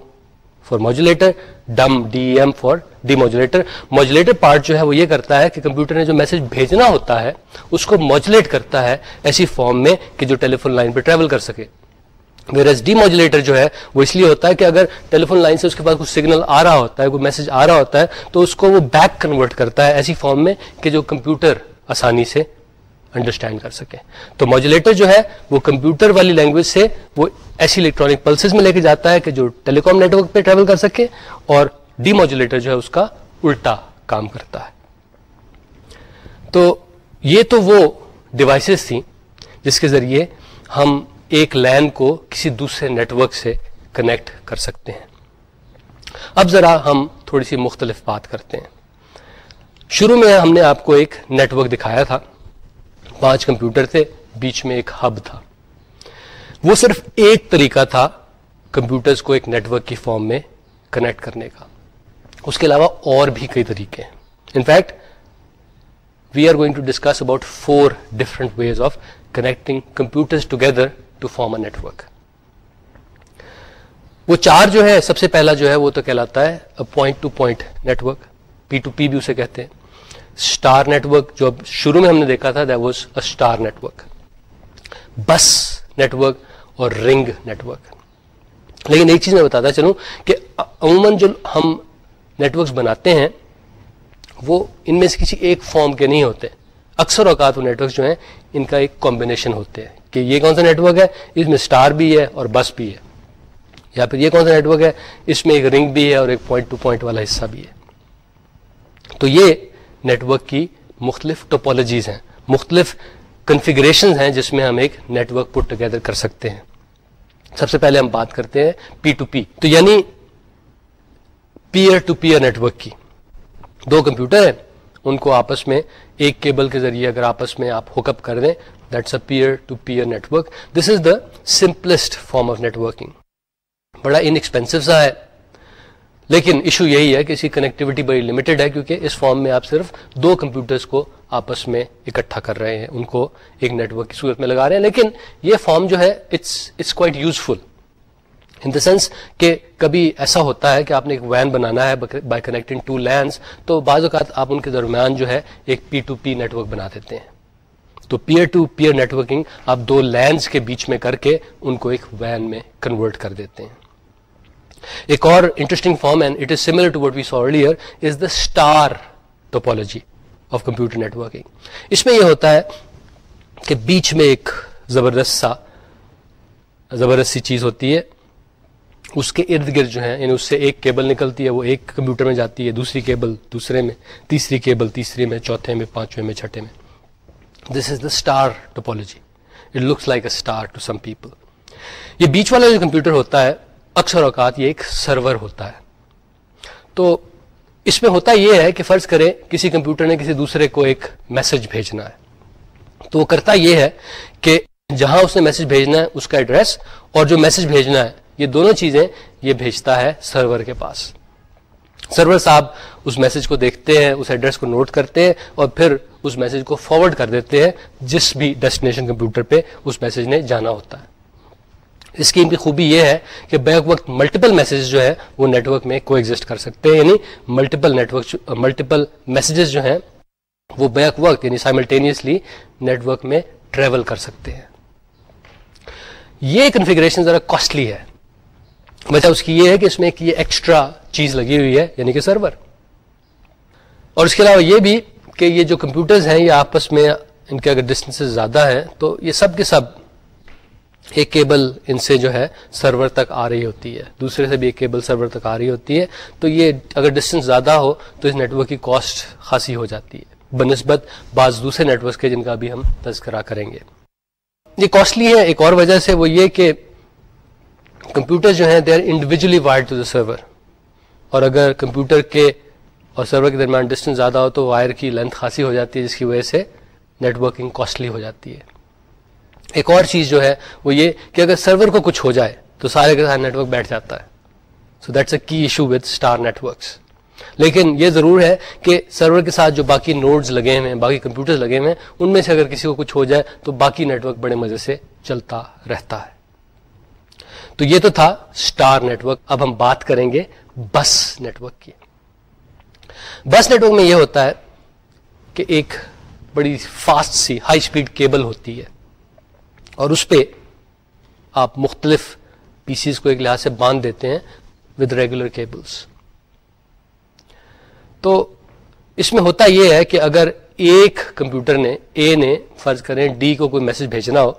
for modulator dem D M for demodulator modulator part جو ہے وہ یہ کرتا ہے کہ کمپیوٹر نے جو میسج بھیجنا ہوتا ہے، اس کو موجولیٹ کرتا ہے ایسی فارم میں کہ جو ٹیلی فون لائن پہ ٹریول کر سکے۔ ویئر ڈی موجولیٹر جو ہے وہ اس لیے ہوتا ہے کہ اگر ٹیلی فون لائن سے اس کے پاس کچھ سگنل آ رہا ہوتا ہے، کوئی میسج آ رہا ہوتا ہے، تو اس کو وہ بیک کنورٹ کرتا ہے ایسی فارم میں کہ جو کمپیوٹر آسانی سے انڈرسٹینڈ کر سکے تو موجولیٹر جو ہے، وہ کمپیوٹر والی لینگویج سے وہ ایسی الیکٹرانک پلسز میں لے کے جاتا ہے کہ جو ٹیلی کام نیٹورک پہ ٹریول کر سکے اور ڈی موجولیٹر جو ہے، اس کا الٹا کام کرتا ہے۔ تو یہ تو وہ ڈیوائسز تھیں جس کے ذریعے ہم ایک لین کو کسی دوسرے نیٹورک سے کنیکٹ کر سکتے ہیں۔ اب ذرا ہم تھوڑی سی مختلف بات کرتے ہیں۔ شروع میں ہم نے آپ کو ایک نیٹورک دکھایا تھا۔ پانچ کمپیوٹر تھے، بیچ میں ایک ہب تھا۔ وہ صرف ایک طریقہ تھا کمپیوٹرز کو ایک نیٹورک کی فارم میں کنیکٹ کرنے کا۔ اس کے علاوہ اور بھی کئی طریقے ہیں۔ In fact we are going to discuss about four different ways of connecting computer together to form a network وہ چار جو ہے، سب سے پہلا جو ہے، وہ تو کہلاتا ہے point to point network P to P بھی اسے کہتے ہیں۔ اسٹار نیٹورک جو اب شروع میں ہم نے دیکھا تھا that was a star network bus network اور رنگ نیٹورک لیکن ایک چیز میں بتاتا چلوں کہ عموماً جو ہم نیٹورکس بناتے ہیں، وہ ان میں سے کسی ایک فارم کے نہیں ہوتے. اکثر اوقات وہ نیٹورکس جو ہیں، ان کا ایک کمبینیشن ہوتے ہیں. کہ یہ کون سا نیٹورک ہے، اس میں اسٹار بھی ہے اور بس بھی ہے. یا پھر یہ کون سا نیٹورک ہے، اس میں ایک رنگ بھی ہے اور ایک پوائنٹ ٹو پوائنٹ والا حصہ بھی ہے. تو یہ نیٹورک کی مختلف ٹوپالوجیز ہیں، مختلف کنفیگریشن ہیں جس میں ہم ایک نیٹورک پٹ ٹوگیدر کر سکتے ہیں۔ سب سے پہلے ہم بات کرتے ہیں پی ٹو پی تو یعنی پیئر ٹو پیئر نیٹورک کی۔ دو کمپیوٹر ہیں، ان کو آپس میں ایک کیبل کے ذریعے اگر آپس میں آپ ہوک اپ کر دیں that's a peer to peer network this is the simplest form of networking بڑا انسپینسو سا ہے۔ لیکن ایشو یہی ہے کہ اس کی کنیکٹیوٹی بڑی لمیٹڈ ہے کیونکہ اس فارم میں آپ صرف دو کمپیوٹرز کو آپس میں اکٹھا کر رہے ہیں، ان کو ایک نیٹ ورک کی صورت میں لگا رہے ہیں۔ لیکن یہ فارم جو ہے it's it's quite useful in the sense کہ کبھی ایسا ہوتا ہے کہ آپ نے ایک وین بنانا ہے بائی کنیکٹنگ ٹو لینڈس تو بعض اوقات آپ ان کے درمیان جو ہے ایک P to P network بنا دیتے ہیں۔ تو پیئر ٹو پیئر نیٹورکنگ آپ دو لینڈس کے بیچ میں کر کے ان کو ایک وین میں کنورٹ کر دیتے ہیں۔ ایک اور interesting form and it is similar to what we saw earlier is the star topology of computer networking اس میں یہ ہوتا ہے کہ بیچ میں ایک زبردست سا زبردست سی چیز ہوتی ہے. اس کے ارد گرد جو ہے یعنی اس سے ایک کیبل نکلتی ہے، وہ ایک کمپیوٹر میں جاتی ہے، دوسری کیبل دوسرے میں، تیسری کیبل تیسری میں، چوتھے میں، پانچویں میں، چھٹے میں. This is the star topology it looks like a star to some people یہ بیچ والا جو کمپیوٹر ہوتا ہے اکثر اوقات یہ ایک سرور ہوتا ہے۔ تو اس میں ہوتا یہ ہے کہ فرض کریں کسی کمپیوٹر نے کسی دوسرے کو ایک میسج بھیجنا ہے۔ تو وہ کرتا یہ ہے کہ جہاں اس نے میسج بھیجنا ہے، اس کا ایڈریس اور جو میسج بھیجنا ہے، یہ دونوں چیزیں یہ بھیجتا ہے سرور کے پاس۔ سرور صاحب اس میسج کو دیکھتے ہیں، اس ایڈریس کو نوٹ کرتے ہیں اور پھر اس میسج کو فارورڈ کر دیتے ہیں، جس بھی ڈیسٹینیشن کمپیوٹر پہ اس میسج نے جانا ہوتا ہے۔ اسکیم کی خوبی یہ ہے کہ بیک وقت ملٹیپل میسج جو ہے وہ نیٹ ورک میں کو ایگزٹ کر سکتے ہیں یعنی ملٹیپل نیٹورک ملٹیپل میسجز جو ہیں، وہ بیک وقت یعنی سائملٹینیسلی نیٹ ورک میں ٹریول کر سکتے ہیں۔ یہ کنفیگریشن ذرا کاسٹلی ہے۔ وجہ اس کی یہ ہے کہ اس میں ایک یہ ایکسٹرا چیز لگی ہوئی ہے یعنی کہ سرور اور اس کے علاوہ یہ بھی کہ یہ جو کمپیوٹرز ہیں، یہ آپس میں ان کے اگر ڈسٹینس زیادہ ہیں، تو یہ سب کے سب ایک کیبل ان سے جو ہے سرور تک آ رہی ہوتی ہے۔ دوسرے سے بھی ایک کیبل سرور تک آ رہی ہوتی ہے۔ تو یہ اگر ڈسٹینس زیادہ ہو تو اس نیٹ ورک کی کاسٹ خاصی ہو جاتی ہے۔ بنسبت بعض دوسرے نیٹ ورک کے جن کا بھی ہم تذکرہ کریں گے۔ یہ کاسٹلی ہے۔ ایک اور وجہ سے وہ یہ کہ کمپیوٹر جو ہیں they are individually wired to the server اور اگر کمپیوٹر کے اور سرور کے درمیان ڈسٹینس زیادہ ہو تو وائر کی لینتھ خاصی ہو جاتی ہے، جس کی وجہ سے نیٹ ورکنگ کاسٹلی ہو جاتی ہے۔ ایک اور چیز جو ہے وہ یہ کہ اگر سرور کو کچھ ہو جائے تو سارے کے ساتھ نیٹ ورک بیٹھ جاتا ہے۔ So that's a key issue with star networks لیکن یہ ضرور ہے کہ سرور کے ساتھ جو باقی نوڈز لگے ہوئے ہیں، باقی کمپیوٹر لگے ہوئے ہیں، ان میں سے اگر کسی کو کچھ ہو جائے تو باقی نیٹ ورک بڑے مزے سے چلتا رہتا ہے۔ تو یہ تو تھا اسٹار نیٹورک اب ہم بات کریں گے بس نیٹورک کی۔ بس نیٹورک میں یہ ہوتا ہے کہ ایک بڑی فاسٹ سی ہائی اسپیڈ کیبل ہوتی ہے۔ اور اس پہ آپ مختلف پیسز کو ایک لحاظ سے باندھ دیتے ہیں ود ریگولر کیبلس تو اس میں ہوتا یہ ہے کہ اگر ایک کمپیوٹر نے اے نے فرض کریں ڈی کو کوئی میسج بھیجنا ہو،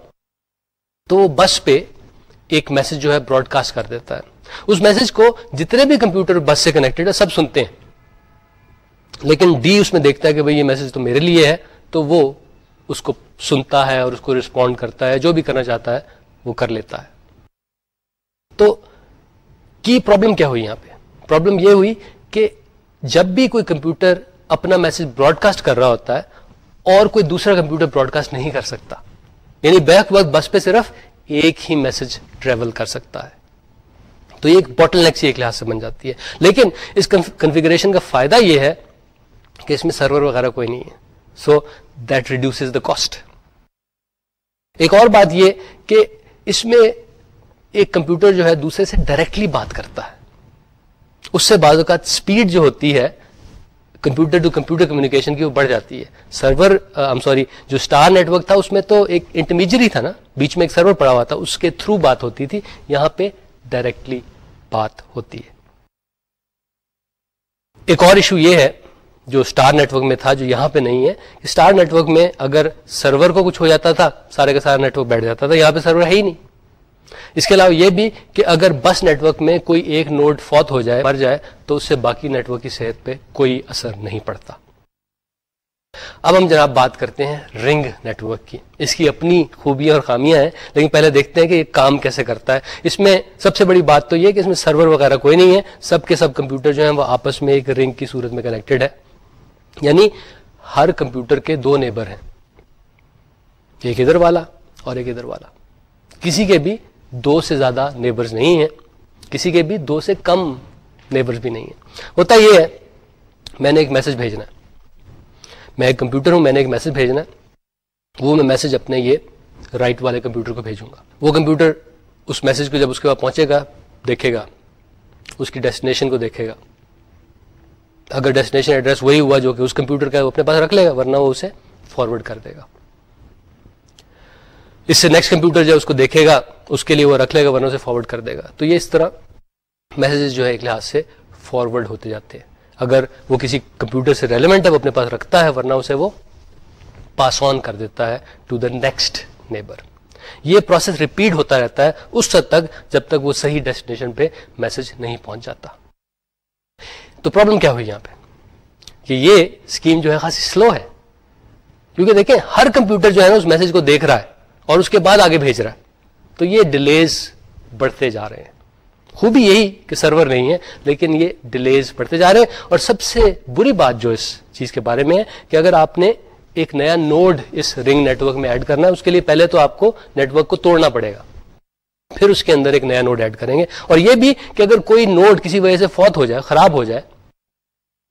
تو وہ بس پہ ایک میسج جو ہے براڈ کاسٹ کر دیتا ہے۔ اس میسج کو جتنے بھی کمپیوٹر بس سے کنیکٹڈ ہے سب سنتے ہیں۔ لیکن ڈی اس میں دیکھتا ہے کہ بھائی یہ میسج تو میرے لیے ہے، تو وہ اس کو سنتا ہے اور اس کو رسپونڈ کرتا ہے، جو بھی کرنا چاہتا ہے، وہ کر لیتا ہے۔ تو کی پرابلم کیا ہوئی یہاں پہ؟ پرابلم یہ ہوئی کہ جب بھی کوئی کمپیوٹر اپنا میسج براڈ کاسٹ کر رہا ہوتا ہے، اور کوئی دوسرا کمپیوٹر براڈ کاسٹ نہیں کر سکتا۔ یعنی بیک وقت بس پہ صرف ایک ہی میسج ٹریول کر سکتا ہے۔ تو یہ ایک بوٹل نیک ایک لحاظ سے بن جاتی ہے۔ لیکن اس کنفیگریشن کا فائدہ یہ ہے کہ اس میں سرور وغیرہ کوئی نہیں ہے۔ So that reduces the cost ایک اور بات یہ کہ اس میں ایک کمپیوٹر جو ہے دوسرے سے ڈائریکٹلی بات کرتا ہے۔ اس سے بعض اوقات اسپیڈ جو ہوتی ہے، کمپیوٹر ٹو کمپیوٹر کمیونیکیشن کی وہ بڑھ جاتی ہے۔ سرور سوری جو اسٹار نیٹورک تھا، اس میں تو ایک انٹرمیجری تھا نا۔ بیچ میں ایک سرور پڑا ہوا تھا، اس کے تھرو بات ہوتی تھی۔ یہاں پہ ڈائریکٹلی بات ہوتی ہے۔ ایک اور ایشو یہ ہے جو اسٹار نیٹورک میں تھا، جو یہاں پہ نہیں ہے اسٹار نیٹورک میں اگر سرور کو کچھ ہو جاتا تھا، سارے کا سارا نیٹورک بیٹھ جاتا تھا، یہاں پہ سرور ہے ہی نہیں۔ اس کے علاوہ یہ بھی کہ اگر بس نیٹورک میں کوئی ایک نوڈ فوت ہو جائے، مر جائے، تو اس سے باقی نیٹورک کی صحت پہ کوئی اثر نہیں پڑتا۔ اب ہم جناب بات کرتے ہیں رنگ نیٹورک کی۔ اس کی اپنی خوبیاں اور خامیاں ہیں، لیکن پہلے دیکھتے ہیں کہ یہ کام کیسے کرتا ہے۔ اس میں سب سے بڑی بات تو یہ کہ اس میں سرور وغیرہ کوئی نہیں ہے۔ سب کے سب کمپیوٹر جو ہیں، وہ آپس میں ایک رنگ کی صورت میں کنیکٹڈ ہے۔ یعنی ہر کمپیوٹر کے دو نیبر ہیں، ایک ادھر والا اور ایک ادھر والا۔ کسی کے بھی دو سے زیادہ نیبرز نہیں ہیں، کسی کے بھی دو سے کم نیبرز بھی نہیں ہیں۔ ہوتا یہ ہے، میں نے ایک میسج بھیجنا ہے۔ میں ایک کمپیوٹر ہوں، میں نے ایک میسج بھیجنا ہے۔ وہ میں میسج اپنے یہ رائٹ والے کمپیوٹر کو بھیجوں گا۔ وہ کمپیوٹر اس میسج کو جب اس کے بعد پہنچے گا، دیکھے گا، اس کی ڈیسٹینیشن کو دیکھے گا۔ اگر ڈیسٹینیشن ایڈریس وہی ہوا جو کہ اس کمپیوٹر کا وہ اپنے پاس رکھ لے گا، ورنہ وہ اسے فارورڈ کر دے گا۔ اس سے نیکسٹ کمپیوٹر جو اس کو دیکھے گا، اس کے لیے وہ رکھ لے گا، ورنہ اسے فارورڈ کر دے گا۔ تو یہ اس طرح میسیجز جو ہے ایک لحاظ سے فارورڈ ہوتے جاتے ہیں۔ اگر وہ کسی کمپیوٹر سے ریلیونٹ ہے، وہ اپنے پاس رکھتا ہے، ورنہ اسے وہ پاس آن کر دیتا ہے ٹو دا نیکسٹ نیبر یہ پروسیس ریپیٹ ہوتا رہتا ہے اس حد تک جب تک وہ صحیح ڈیسٹینیشن پہ میسج نہیں پہنچ جاتا۔ تو پرابلم کیا ہوئی یہاں پہ؟ کہ یہ اسکیم جو ہے خاصی سلو ہے۔ کیونکہ دیکھیں، ہر کمپیوٹر جو ہے نا، اس میسج کو دیکھ رہا ہے اور اس کے بعد آگے بھیج رہا ہے۔ تو یہ ڈیلیز بڑھتے جا رہے ہیں۔ خوبی یہی کہ سرور نہیں ہے، لیکن یہ ڈیلیز پڑتے جا رہے ہیں۔ اور سب سے بری بات جو اس چیز کے بارے میں ہے کہ اگر آپ نے ایک نیا نوڈ اس رنگ نیٹورک میں ایڈ کرنا ہے، اس کے لیے پہلے تو آپ کو نیٹورک کو توڑنا پڑے گا۔ پھر اس کے اندر ایک نیا نوڈ ایڈ کریں گے۔ اور یہ بھی کہ اگر کوئی نوڈ کسی وجہ سے فوت ہو جائے، خراب ہو جائے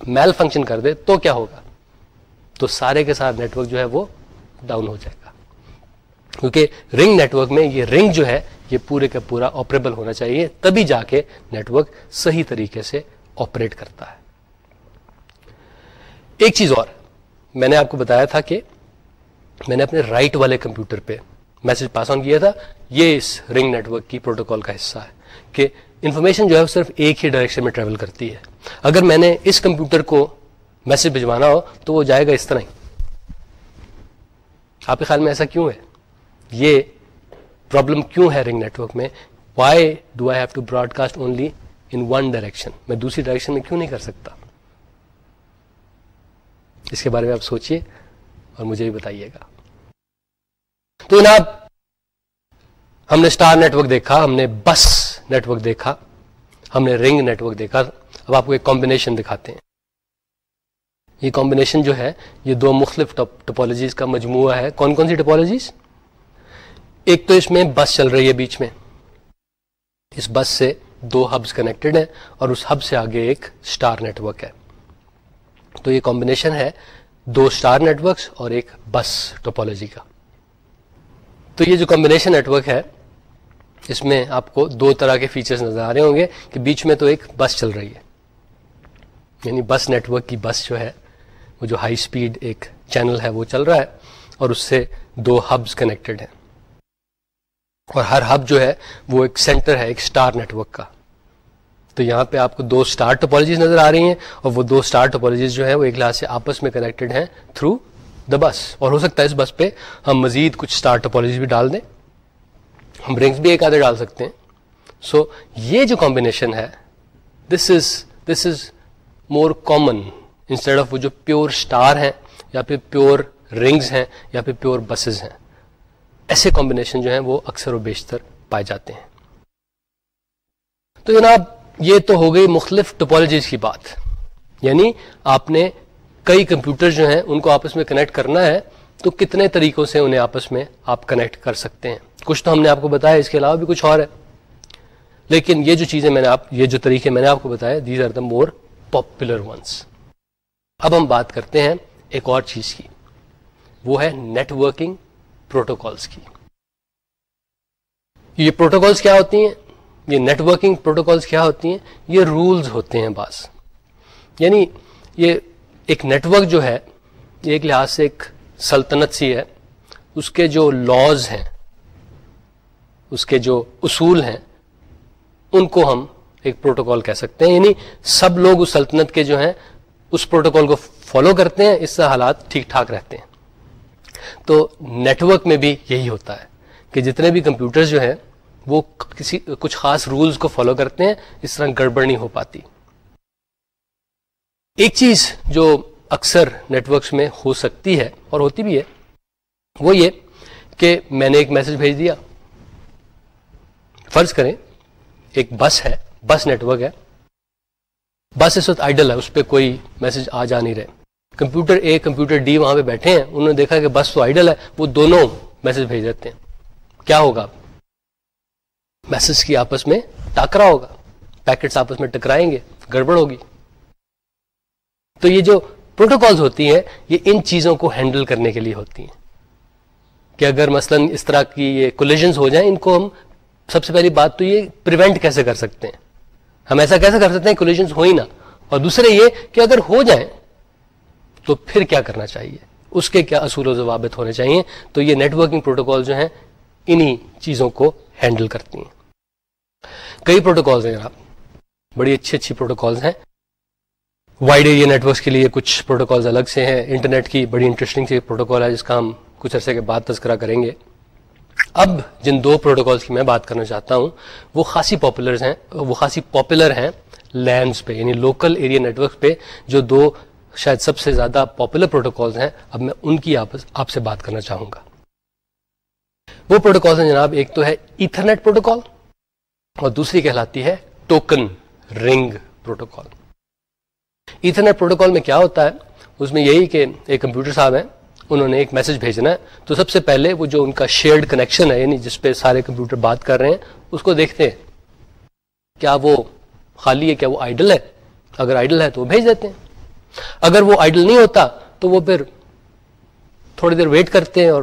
میل فنکشن کر دے تو کیا ہوگا؟ تو سارے کے ساتھ نیٹورک جو ہے وہ ڈاؤن ہو جائے گا۔ کیونکہ رنگ نیٹورک میں یہ رنگ جو ہے یہ پورے کا پورا آپریبل ہونا چاہیے، تبھی جا کے نیٹورک صحیح طریقے سے آپریٹ کرتا ہے۔ ایک چیز اور، میں نے آپ کو بتایا تھا کہ میں نے اپنے رائٹ والے کمپیوٹر پہ میسج پاس آن کیا تھا۔ یہ اس رنگ نیٹورک کی پروٹوکال کا حصہ ہے کہ انفارمیشن جو ہے وہ صرف ایک ہی ڈائریکشن میں ٹریول کرتی ہے۔ اگر میں نے اس کمپیوٹر کو میسج بھجوانا ہو تو وہ جائے گا اس طرح ہی۔ آپ کے خیال میں ایسا کیوں ہے؟ یہ پرابلم کیوں ہے رنگ نیٹورک میں؟ Why do I have to broadcast only in one direction میں دوسری ڈائریکشن میں کیوں نہیں کر سکتا؟ اس کے بارے میں آپ سوچیے اور مجھے بھی بتائیے گا۔ تو جناب ہم نے اسٹار نیٹورک دیکھا، ہم نے بس نیٹورک دیکھا، ہم نے رنگ نیٹورک دیکھا۔ اب آپ کو ایک کمبینیشن دکھاتے ہیں۔ یہ کمبینیشن جو ہے، یہ دو مختلف ٹپالوجیز کا مجموعہ ہے۔ کون کون سی ٹپالوجیز ایک تو اس میں بس چل رہی ہے بیچ میں۔ اس بس سے دو ہبس کنیکٹڈ ہیں اور اس ہب سے آگے ایک اسٹار نیٹورک ہے۔ تو یہ کمبینیشن ہے دو اسٹار نیٹورکس اور ایک بس ٹوپولوجی کا۔ تو یہ جو کمبینیشن نیٹورک ہے اس میں آپ کو دو طرح کے فیچرز نظر آ رہے ہوں گے کہ بیچ میں تو ایک بس چل رہی ہے۔ یعنی بس نیٹورک کی بس جو ہے، وہ جو ہائی اسپیڈ ایک چینل ہے، وہ چل رہا ہے اور اس سے دو ہبز کنیکٹڈ ہیں۔ اور ہر ہب جو ہے، وہ ایک سینٹر ہے، ایک اسٹار نیٹورک کا۔ تو یہاں پہ آپ کو دو اسٹار ٹوپالوجیز نظر آ رہی ہیں اور وہ دو اسٹار ٹوپالوجیز جو ہیں، وہ ایک لحاظ سے آپس میں کنیکٹڈ ہیں تھرو دا بس اور ہو سکتا ہے اس بس پہ ہم مزید کچھ اسٹار ٹوپالوجیز بھی ڈال دیں۔ ہم رنگس بھی ایک آدھے ڈال سکتے ہیں۔ سو so, یہ جو کمبینیشن ہے this is this is more common instead of وہ جو پیور اسٹار ہیں یا پھر پیور رنگز ہیں یا پھر پیور بسز ہیں ایسے کمبینیشن جو ہیں وہ اکثر و بیشتر پائے جاتے ہیں۔ تو جناب یہ تو ہو گئی مختلف ٹپالوجیز کی بات۔ یعنی آپ نے کئی کمپیوٹر جو ہیں ان کو آپس میں کنیکٹ کرنا ہے تو کتنے طریقوں سے انہیں آپس میں آپ کنیکٹ کر سکتے ہیں؟ کچھ تو ہم نے آپ کو بتایا، اس کے علاوہ بھی کچھ اور ہے۔ لیکن یہ جو چیزیں میں نے آپ، یہ جو طریقے میں نے آپ کو بتایا these are the more popular ones اب ہم بات کرتے ہیں ایک اور چیز کی۔ وہ ہے نیٹ ورکنگ پروٹوکالس کی۔ یہ پروٹوکالس کیا ہوتی ہیں؟ یہ نیٹ ورکنگ پروٹوکالس کیا ہوتی ہیں؟ یہ رولز ہوتے ہیں بعض۔ یعنی یہ ایک نیٹ ورک جو ہے، یہ ایک لحاظ سے ایک سلطنت سی ہے۔ اس کے جو لاز ہیں اس کے جو اصول ہیں، ان کو ہم ایک پروٹوکال کہہ سکتے ہیں۔ یعنی سب لوگ اس سلطنت کے جو ہیں، اس پروٹوکال کو فالو کرتے ہیں، اس سے حالات ٹھیک ٹھاک رہتے ہیں۔ تو نیٹورک میں بھی یہی ہوتا ہے کہ جتنے بھی کمپیوٹر جو ہیں، وہ کسی، کچھ خاص رولز کو فالو کرتے ہیں، اس طرح گڑبڑ نہیں ہو پاتی۔ ایک چیز جو اکثر نیٹورکس میں ہو سکتی ہے اور ہوتی بھی ہے، وہ یہ کہ میں نے ایک میسج بھیج دیا۔ فرض کریں ایک بس ہے، بس نیٹورک ہے۔ بس اس وقت آئیڈل ہے، اس پہ کوئی میسج آ جا نہیں رہے۔ کمپیوٹر اے کمپیوٹر ڈی وہاں پہ بیٹھے ہیں، انہوں نے دیکھا کہ بس تو آئیڈل ہے، وہ دونوں میسج بھیج دیتے ہیں۔ کیا ہوگا؟ میسج کی آپس میں ٹاکرا ہوگا۔ پیکٹس آپس میں ٹکرائیں گے، گڑبڑ ہوگی۔ تو یہ جو پروٹوکالز ہوتی ہیں، یہ ان چیزوں کو ہینڈل کرنے کے لیے ہوتی ہیں۔ کہ اگر مثلا اس طرح کی یہ کولیجنز ہو جائیں، ان کو ہم سب سے پہلی بات تو یہ پریونٹ کیسے کر سکتے ہیں؟ ہم ایسا کیسے کر سکتے ہیں کولیجنز ہو ہی نہ؟ اور دوسرے یہ کہ اگر ہو جائیں تو پھر کیا کرنا چاہیے؟ اس کے کیا اصول و ضوابط ہونے چاہیے؟ تو یہ نیٹورکنگ پروٹوکال جو ہیں، انہی چیزوں کو ہینڈل کرتی ہیں۔ کئی پروٹوکالز ہیں جناب۔ بڑی اچھی اچھی پروٹوکالز ہیں۔ وائڈ ایریا نیٹورکس کے لیے کچھ پروٹوکالز الگ سے ہیں۔ انٹرنیٹ کی بڑی انٹرسٹنگ سی پروٹوکال ہے، جس کا ہم کچھ عرصے کے بعد تذکرہ کریں گے۔ اب جن دو پروٹوکالز کی میں بات کرنا چاہتا ہوں، وہ خاصی پاپولر ہیں، وہ خاصی پاپولر ہیں لینڈس پہ یعنی لوکل ایریا نیٹورک پہ، جو دو شاید سب سے زیادہ پاپولر پروٹوکالز ہیں۔ اب میں ان کی آپ سے بات کرنا چاہوں گا۔ وہ پروٹوکالز ہیں جناب، ایک تو ہے ایتھرنیٹ پروٹوکال اور دوسری کہلاتی ہے token ring protocol Ethernet protocol میں کیا ہوتا ہے؟ اس میں یہی کہ ایک کمپیوٹر صاحب ہیں انہوں نے ایک میسج بھیجنا ہے۔ تو سب سے پہلے وہ جو ان کا شیئرڈ کنیکشن ہے یعنی جس پہ سارے کمپیوٹر بات کر رہے ہیں، اس کو دیکھتے ہیں۔ کیا وہ خالی ہے؟ کیا وہ آئیڈل ہے؟ اگر آئیڈل ہے تو وہ بھیج دیتے ہیں۔ اگر وہ آئیڈل نہیں ہوتا تو وہ پھر تھوڑی دیر ویٹ کرتے ہیں اور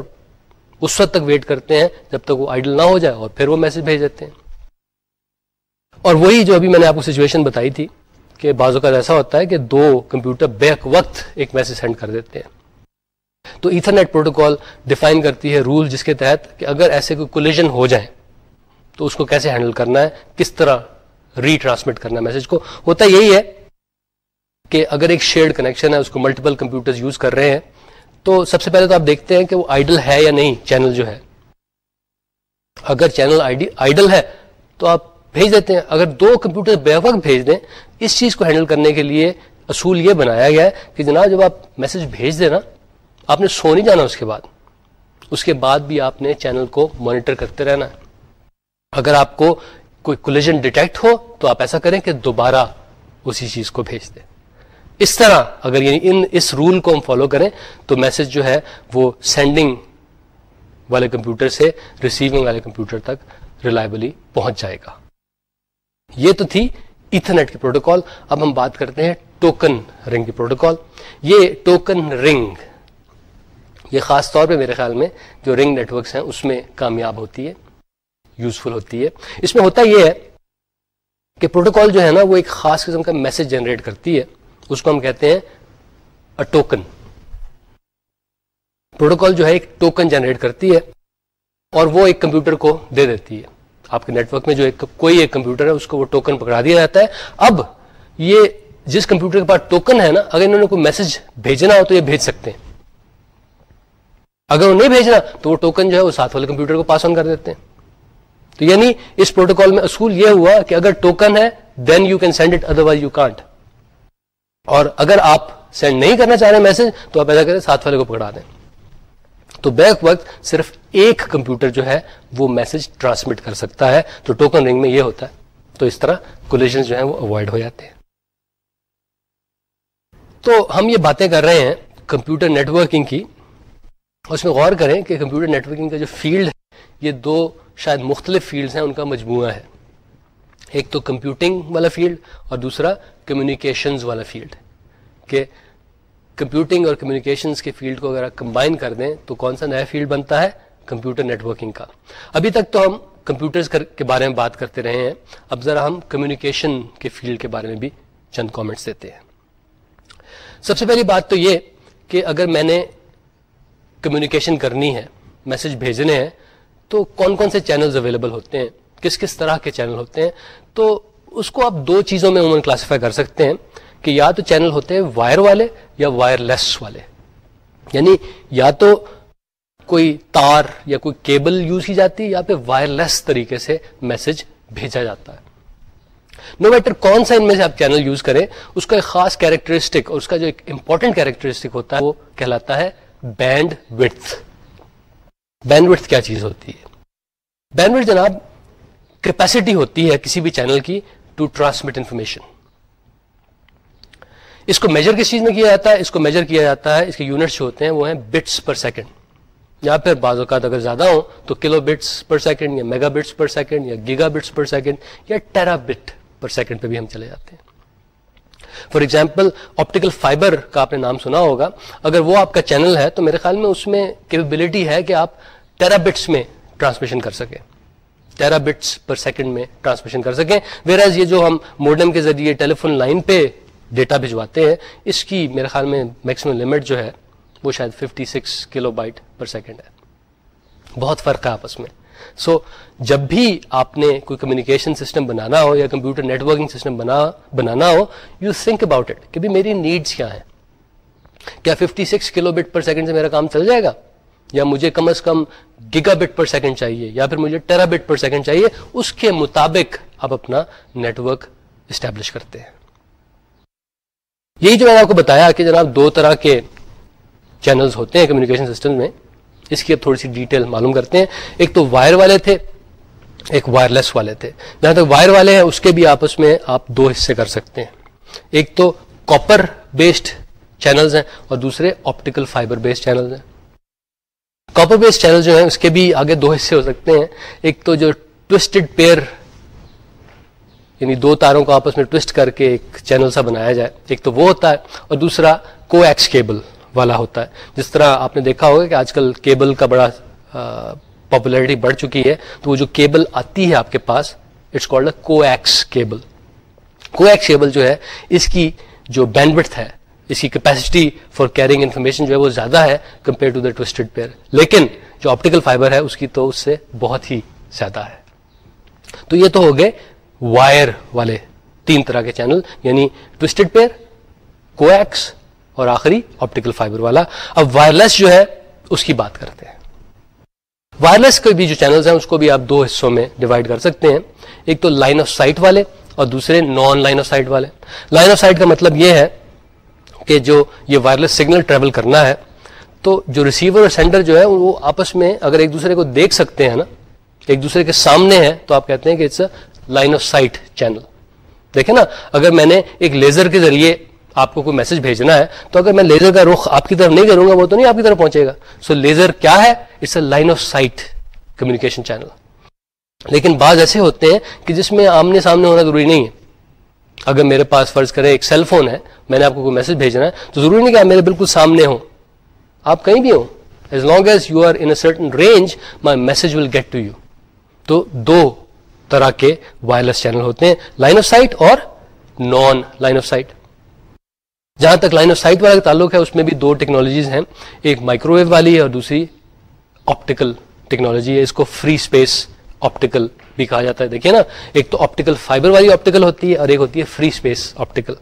اس وقت تک ویٹ کرتے ہیں جب تک وہ آئیڈل نہ ہو جائے اور پھر وہ میسج بھیج دیتے ہیں۔ اور وہی جو ابھی میں نے آپ کو سچویشن بتائی تھی کہ بعض اوقات ایسا ہوتا ہے کہ دو کمپیوٹر بیک وقت ایک میسج سینڈ کر دیتے ہیں۔ تو ایتھرنیٹ پروٹوکال ڈیفائن کرتی ہے رول جس کے تحت کہ اگر ایسے کوئی کولیجن ہو جائے تو اس کو کیسے ہینڈل کرنا ہے، کس طرح ری ٹرانسمٹ کرنا ہے میسج کو۔ ہوتا یہی ہے کہ اگر ایک شیئرڈ کنیکشن ہے، اس کو ملٹیپل کمپیوٹر یوز کر رہے ہیں، تو سب سے پہلے تو آپ دیکھتے ہیں کہ وہ آئیڈل ہے یا نہیں چینل جو ہے۔ اگر چینل آئیڈل ہے، تو آپ بھیج دیتے ہیں۔ اگر دو کمپیوٹر بے وقت بھیج دیں، اس چیز کو ہینڈل کرنے کے لیے اصول یہ بنایا گیا ہے کہ جناب جب آپ میسج بھیج دیں نا آپ نے سو نہیں جانا اس کے بعد۔ اس کے بعد بھی آپ نے چینل کو مانیٹر کرتے رہنا ہے۔ اگر آپ کو کوئی کولیجن ڈیٹیکٹ ہو تو آپ ایسا کریں کہ دوبارہ اسی چیز کو بھیج دیں۔ اس طرح اگر یعنی ان اس رول کو ہم فالو کریں تو میسج جو ہے وہ سینڈنگ والے کمپیوٹر سے ریسیونگ والے کمپیوٹر تک ریلائبلی پہنچ جائے گا۔ یہ تو تھی ایتھرنیٹ کی پروٹوکال۔ اب ہم بات کرتے ہیں ٹوکن رنگ کی پروٹوکال۔ یہ ٹوکن رنگ یہ خاص طور پہ میرے خیال میں جو رنگ نیٹورکس ہیں، اس میں کامیاب ہوتی ہے یوزفل ہوتی ہے۔ اس میں ہوتا یہ ہے کہ پروٹوکال جو ہے نا، وہ ایک خاص قسم کا میسج جنریٹ کرتی ہے۔ اس کو ہم کہتے ہیں ٹوکن پروٹوکال جو ہے، ایک ٹوکن جنریٹ کرتی ہے اور وہ ایک کمپیوٹر کو دے دیتی ہے۔ آپ کے نیٹورک میں جو ایک، کوئی ایک کمپیوٹر ہے، اس کو وہ ٹوکن پکڑا دیا جاتا ہے۔ اب یہ جس کمپیوٹر کے پاس ٹوکن ہے نا، اگر انہوں نے کوئی میسج بھیجنا ہو تو یہ بھیج سکتے ہیں۔ اگر وہ نہیں بھیجنا تو وہ ٹوکن جو ہے وہ ساتھ والے کمپیوٹر کو پاس آن کر دیتے ہیں۔ تو یعنی اس پروٹوکال میں اصول یہ ہوا کہ اگر ٹوکن ہے then you can send it otherwise you can't اور اگر آپ سینڈ نہیں کرنا چاہ رہے میسج تو آپ ایسا کریں ساتھ والے کو پکڑا دیں۔ تو بیک وقت صرف ایک کمپیوٹر جو ہے وہ میسج ٹرانسمٹ کر سکتا ہے، تو ٹوکن رنگ میں یہ ہوتا ہے۔ تو اس طرح کولیشن جو ہیں وہ اوائڈ ہو جاتے ہیں۔ تو ہم یہ باتیں کر رہے ہیں کمپیوٹر نیٹورکنگ کی۔ اس میں غور کریں کہ کمپیوٹر نیٹورکنگ کا جو فیلڈ ہے، یہ دو شاید مختلف فیلڈز ہیں، ان کا مجموعہ ہے۔ ایک تو کمپیوٹنگ والا فیلڈ اور دوسرا کمیونیکیشنز والا فیلڈ۔ کہ کمپیوٹنگ اور کمیونیکیشنز کے فیلڈ کو اگر کمبائن کر دیں تو کون سا نیا فیلڈ بنتا ہے؟ کمپیوٹر نیٹورکنگ کا۔ ابھی تک تو ہم کمپیوٹرز کے بارے میں بات کرتے رہے ہیں۔ اب ذرا ہم کمیونیکیشن کے فیلڈ کے بارے میں بھی چند کامنٹس دیتے ہیں۔ سب سے پہلی بات تو یہ کہ اگر میں نے کمیونیکیشن کرنی ہے میسج بھیجنے ہیں، تو کون کون سے چینلز اویلیبل ہوتے ہیں؟ کس کس طرح کے چینل ہوتے ہیں؟ تو اس کو آپ دو چیزوں میں عموماً کلاسیفائی کر سکتے ہیں کہ یا تو چینل ہوتے ہیں وائر والے یا وائر لیس والے۔ یعنی یا تو کوئی تار یا کوئی کیبل یوز کی جاتی ہے یا پھر وائر لیس طریقے سے میسج بھیجا جاتا ہے۔ نو no میٹر کون سا ان میں سے آپ چینل یوز کریں، اس کا ایک خاص کیریکٹرسٹک اور اس کا جو ایک امپورٹنٹ کیریکٹرسٹک ہوتا ہے، وہ کہلاتا ہے بینڈ وتھ بینڈ وتھ کیا چیز ہوتی ہے؟ بینڈ وتھ جناب کیپیسٹی ہوتی ہے کسی بھی چینل کی ٹو ٹرانسمٹ انفارمیشن اس کو میجر کس چیز میں کیا جاتا ہے؟ اس کو میجر کیا جاتا ہے، اس کے یونٹس جو ہوتے ہیں وہ ہیں بٹس پر سیکنڈ یا پھر بعض اوقات اگر زیادہ ہوں تو کلو بٹس پر سیکنڈ یا میگا بٹس پر سیکنڈ یا گیگا بٹس پر سیکنڈ یا ٹیرا بٹ پر سیکنڈ پہ بھی ہم چلے جاتے ہیں۔ فار ایگزامپل آپٹیکل فائبر کا آپ نے نام سنا ہوگا۔ اگر وہ آپ کا چینل ہے تو میرے خیال میں اس میں کیپبلٹی ہے کہ آپ ٹیرا بٹس میں ٹرانسمیشن کر سکیں۔ ٹیرا بٹس پر سیکنڈ میں ٹرانسمیشن کر سکیں۔ ویئر یہ جو ہم موڈم کے ذریعے ٹیلی فون لائن پہ ڈیٹا بھجواتے ہیں، اس کی میرے خیال میں میکسیمم لمٹ جو ہے وہ شاید 56 سکس کلو بائٹ پر سیکنڈ ہے۔ بہت فرق ہے آپس میں۔ سو so, جب بھی آپ نے کوئی کمیونیکیشن سسٹم بنانا ہو یا کمپیوٹر نیٹورکنگ سسٹم بنا بنانا ہو یو تھنک اباؤٹ اٹ کہ میری نیڈس کیا ہیں؟ کیا 56 six kilo but per second سے میرا کام چل جائے گا؟ یا مجھے کم از کم گیگا بٹ پر سیکنڈ چاہیے یا پھر مجھے ٹیرا بٹ پر سیکنڈ چاہیے؟ اس کے مطابق آپ اپنا نیٹورک اسٹیبلش کرتے ہیں۔ یہی جو میں نے آپ کو بتایا کہ جناب دو طرح کے چینلز ہوتے ہیں کمیونیکیشن سسٹم میں۔ اس کی اب تھوڑی سی ڈیٹیل معلوم کرتے ہیں۔ ایک تو وائر والے تھے، ایک وائرلیس والے تھے۔ جہاں تک وائر والے ہیں، اس کے بھی آپس میں آپ دو حصے کر سکتے ہیں۔ ایک تو کاپر بیسڈ چینلز ہیں اور دوسرے آپٹیکل فائبر بیسڈ چینلز ہیں۔ کاپر بیسڈ چینل جو ہیں، اس کے بھی آگے دو حصے ہو سکتے ہیں۔ ایک تو جو ٹوسٹڈ پیئر یعنی دو تاروں کو آپس میں ٹوسٹ کر کے ایک چینل سا بنایا جائے۔ ایک تو وہ ہوتا ہے اور دوسرا کو ایکس کیبل والا ہوتا ہے۔ جس طرح آپ نے دیکھا ہوگا کہ آج کل کیبل کا بڑا پاپولیرٹی بڑھ چکی ہے، تو وہ جو کیبل آتی ہے آپ کے پاس it's called coax cable coax cable جو ہے، اس کی جو بینڈ ہے، اس کی کیپیسٹی فار کیرنگ انفارمیشن جو ہے، وہ زیادہ ہے compare to the twisted pair لیکن جو آپٹیکل فائبر ہے، اس کی تو اس سے بہت ہی زیادہ ہے۔ تو یہ تو ہو گئے وائر والے تین طرح کے چینل یعنی ٹوسٹڈ پیئر کو ایکس اور آخری آپٹیکل فائبر والا۔ اب وائرلیس جو ہے، اس کی بات کرتے ہیں۔ وائرلیس کے بھی جو چینلز ہیں، اس کو بھی آپ دو حصوں میں ڈیوائڈ کر سکتے ہیں۔ ایک تو لائن آف سائٹ والے اور دوسرے نان لائن آف سائٹ والے۔ لائن آف سائٹ کا مطلب یہ ہے کہ جو یہ وائرلیس سگنل ٹریول کرنا ہے، تو جو ریسیور اور سینڈر جو ہے وہ آپس میں اگر ایک دوسرے کو دیکھ سکتے ہیں نا، ایک دوسرے کے سامنے ہے تو آپ کہتے ہیں کہ it's a line of sight channel دیکھیں نا، اگر میں نے ایک لیزر کے ذریعے آپ کو کوئی میسج بھیجنا ہے، تو اگر میں لیزر کا رخ آپ کی طرف نہیں کروں گا، وہ تو نہیں آپ کی طرف پہنچے گا۔ سو لیزر کیا ہے؟ It's a line of sight communication channel لیکن بعض ایسے ہوتے ہیں کہ جس میں آمنے سامنے ہونا ضروری نہیں ہے۔ اگر میرے پاس فرض کریں ایک سیل فون ہے، میں نے آپ کو کوئی میسج بھیجنا ہے، تو ضروری نہیں کہ آپ میرے بالکل سامنے ہوں۔ آپ کہیں بھی ہوں۔ As long as you are in certain range my message will get to you تو دو طرح کے وائرلیس چینل ہوتے ہیں لائن آف سائٹ اور نان لائن آف سائٹ جہاں تک لائن آف سائٹ والا تعلق ہے، اس میں بھی دو ٹیکنالوجیز ہیں، ایک مائکرو ویو والی ہے اور دوسری آپٹیکل ٹیکنالوجی ہے۔ اس کو فری اسپیس آپٹیکل بھی کہا جاتا ہے۔ دیکھیے نا، ایک تو آپٹیکل فائبر والی آپٹیکل ہوتی ہے اور ایک ہوتی ہے فری اسپیس آپٹیکل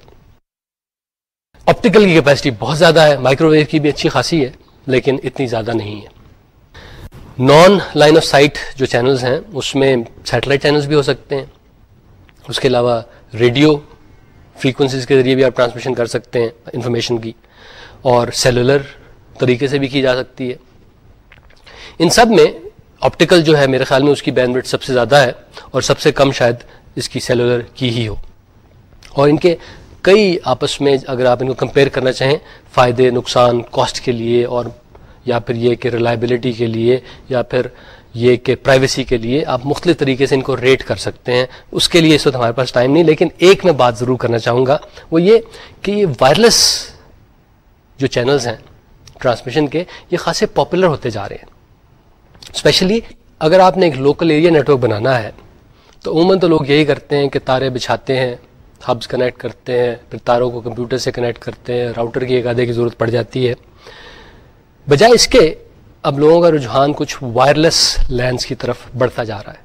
آپٹیکل کی کیپیسٹی بہت زیادہ ہے مائکرو ویو کی بھی اچھی خاصی ہے، لیکن اتنی زیادہ نہیں ہے۔ نان لائن آف سائٹ جو چینلز ہیں، اس میں سیٹلائٹ چینلز بھی ہو سکتے ہیں۔ اس کے علاوہ ریڈیو فریکوینسیز کے ذریعے بھی آپ ٹرانسمیشن کر سکتے ہیں انفارمیشن کی اور سیلولر طریقے سے بھی کی جا سکتی ہے۔ ان سب میں آپٹیکل جو ہے میرے خیال میں اس کی بینڈ سب سے زیادہ ہے اور سب سے کم شاید اس کی سیلولر کی ہی ہو۔ اور ان کے کئی آپس میں اگر آپ ان کو کمپیئر کرنا چاہیں فائدے، نقصان کاسٹ کے لیے اور یا پھر یہ کہ ریلائبلٹی کے لیے یا پھر یہ کہ پرائیویسی کے لیے آپ مختلف طریقے سے ان کو ریٹ کر سکتے ہیں۔ اس کے لیے اس وقت ہمارے پاس ٹائم نہیں، لیکن ایک میں بات ضرور کرنا چاہوں گا۔ وہ یہ کہ یہ وائرلیس جو چینلز ہیں ٹرانسمیشن کے، یہ خاصے پاپولر ہوتے جا رہے ہیں۔ اسپیشلی اگر آپ نے ایک لوکل ایریا نیٹورک بنانا ہے، تو عموماً تو لوگ یہی کرتے ہیں کہ تارے بچھاتے ہیں ہبس کنیکٹ کرتے ہیں، پھر تاروں کو کمپیوٹر سے کنیکٹ کرتے ہیں راؤٹر کی ایک آدھے کی ضرورت پڑ جاتی ہے۔ بجائے اس کے اب لوگوں کا رجحان کچھ وائرلیس لینس کی طرف بڑھتا جا رہا ہے۔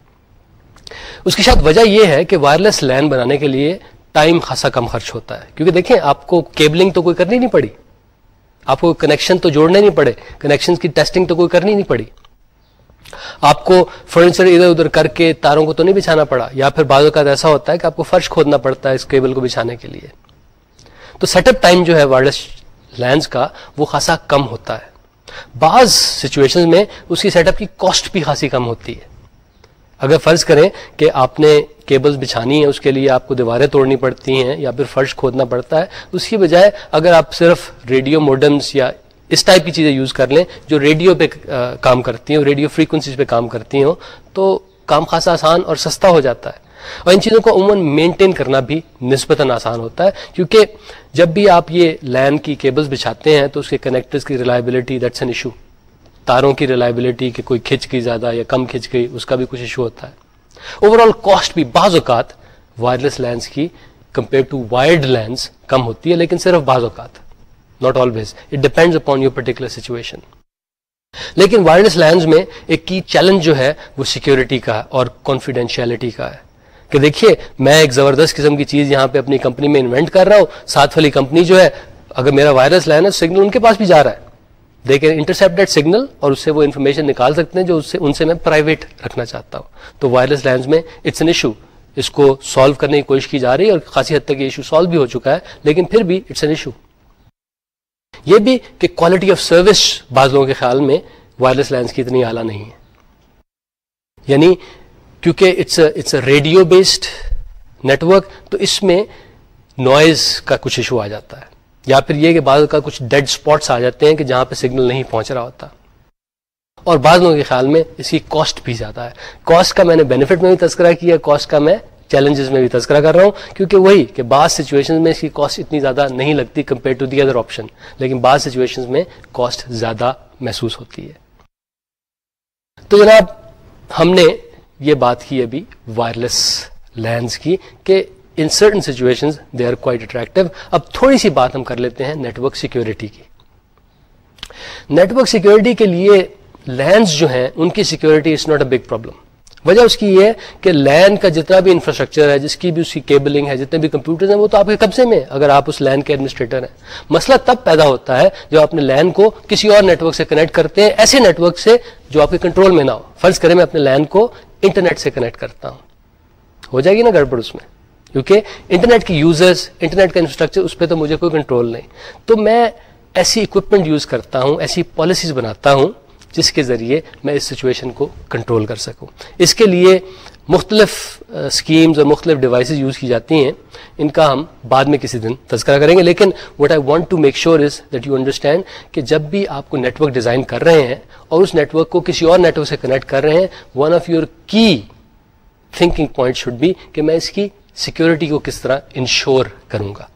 اس کی شاید وجہ یہ ہے کہ وائرلیس لین بنانے کے لیے ٹائم خاصا کم خرچ ہوتا ہے۔ کیونکہ دیکھیں، آپ کو کیبلنگ تو کوئی کرنی نہیں پڑی۔ آپ کو کنیکشن تو جوڑنے نہیں پڑے۔ کنیکشن کی ٹیسٹنگ تو کوئی کرنی نہیں پڑی۔ آپ کو فرنیچر ادھر ادھر کر کے تاروں کو تو نہیں بچھانا پڑا، یا پھر بعض اوقات ایسا ہوتا ہے کہ آپ کو فرش کھودنا پڑتا ہے اس کیبل کو بچھانے کے لیے۔ تو سیٹ اپ ٹائم جو ہے وائرلیس لینس کا وہ خاصا کم ہوتا ہے۔ بعض سچویشن میں اس کی سیٹ اپ کی کاسٹ بھی خاصی کم ہوتی ہے۔ اگر فرض کریں کہ آپ نے کیبلز بچھانی ہے اس کے لیے آپ کو دیواریں توڑنی پڑتی ہیں یا پھر فرش کھودنا پڑتا ہے، اس کی بجائے اگر آپ صرف ریڈیو موڈمس یا اس ٹائپ کی چیزیں یوز کر لیں جو ریڈیو پہ کام کرتی ہیں ریڈیو فریکوینسیز پہ کام کرتی ہوں، تو کام خاصا آسان اور سستا ہو جاتا ہے۔ اور ان چیزوں کو عموماً مینٹین کرنا بھی نسبتاً آسان ہوتا ہے، کیونکہ جب بھی آپ یہ لین کی کیبلز بچھاتے ہیں تو اس کے کنیکٹرز کی ریلائبلٹی دیٹس این ایشو تاروں کی ریلائبلٹی کہ کوئی کھچ گئی زیادہ یا کم کھچ گئی، اس کا بھی کچھ ایشو ہوتا ہے. اوور آل کاسٹ بھی بعض اوقات وائرلیس لینس کی کمپیئر ٹو وائرڈ لینس کم ہوتی ہے، لیکن صرف بعض اوقات not always it depend upon your particular situation لیکن وائرلیس لینس میں ایک کی چیلنج جو ہے وہ سیکورٹی کا ہے اور کانفیڈینشیلٹی کا ہے۔ کہ دیکھیے، میں ایک زبردست قسم کی چیز یہاں پہ اپنی کمپنی میں انوینٹ کر رہا ہوں، ساتھ والی کمپنی جو ہے، اگر میرا وائرس لائن ہے سگنل ان کے پاس بھی جا رہا ہے۔ دیکھیں انٹرسپٹیڈ سگنل اور اس سے وہ انفارمیشن نکال سکتے ہیں جو اس سے، ان سے میں پرائیویٹ رکھنا چاہتا ہوں۔ تو وائرلیس لینس میں اٹس این ایشو اس کو سالو کرنے کی کوشش کی جا رہی ہے اور خاصی حد تک یہ ایشو سالو بھی ہو چکا ہے، لیکن پھر بھی اٹس این ایشو یہ بھی کہ کوالٹی آف سروس بعض لوگوں کے خیال میں وائرلیس لینس کی اتنی اعلیٰ نہیں ہے۔ یعنی کیونکہ it's it's a radio based network تو اس میں نوائز کا کچھ ایشو آ جاتا ہے۔ یا پھر یہ کہ بعض کا کچھ ڈیڈ اسپاٹس آ جاتے ہیں کہ جہاں پہ سگنل نہیں پہنچ رہا ہوتا۔ اور بعض لوگوں کے خیال میں اس کی کاسٹ بھی زیادہ ہے۔ کاسٹ کا میں نے بینیفٹ میں بھی تذکرہ کیا کاسٹ کا میں چیلنجز میں بھی تذکرہ کر رہا ہوں۔ کیونکہ وہی کہ بعض سچویشن میں اس کی کاسٹ اتنی زیادہ نہیں لگتی compare to the other option لیکن بعض سچویشن میں کاسٹ زیادہ محسوس ہوتی ہے۔ تو جناب، ہم نے یہ بات کی ابھی وائرلیس لینس کی کہ in certain situation they are quite attractive اب تھوڑی سی بات ہم کر لیتے ہیں نیٹورک سیکورٹی کی۔ نیٹورک سیکورٹی کے لیے لینس جو ہیں، ان کی security is not a big problem وجہ اس کی یہ ہے کہ لین کا جتنا بھی انفراسٹرکچر ہے، جس کی بھی اس کی کیبلنگ ہے، جتنے بھی کمپیوٹر ہیں، وہ تو آپ کے قبضے میں اگر آپ اس لین کے ایڈمنسٹریٹر ہیں۔ مسئلہ تب پیدا ہوتا ہے جب اپنے لین کو کسی اور نیٹورک سے کنیکٹ کرتے ہیں، ایسے نیٹورک سے جو آپ کے کنٹرول میں نہ ہو۔ فرض کریں میں اپنے لین کو انٹرنیٹ سے کنیکٹ کرتا ہوں۔ ہو جائے گی نا گڑبڑ اس میں۔ کیونکہ انٹرنیٹ کی یوزرز انٹرنیٹ کا انفراسٹرکچر اس پہ تو مجھے کوئی کنٹرول نہیں۔ تو میں ایسی اکوپمنٹ یوز کرتا ہوں، ایسی پالیسیز بناتا ہوں جس کے ذریعے میں اس سچویشن کو کنٹرول کر سکوں۔ اس کے لیے مختلف اسکیمز اور مختلف ڈیوائسز یوز کی جاتی ہیں. ان کا ہم بعد میں کسی دن تذکرہ کریں گے. لیکن what I want to make sure is that you understand کہ جب بھی آپ کو نیٹورک ڈیزائن کر رہے ہیں اور اس نیٹورک کو کسی اور نیٹورک سے کنیکٹ کر رہے ہیں one of your key thinking point should be کہ میں اس کی سیکورٹی کو کس طرح انشور کروں گا.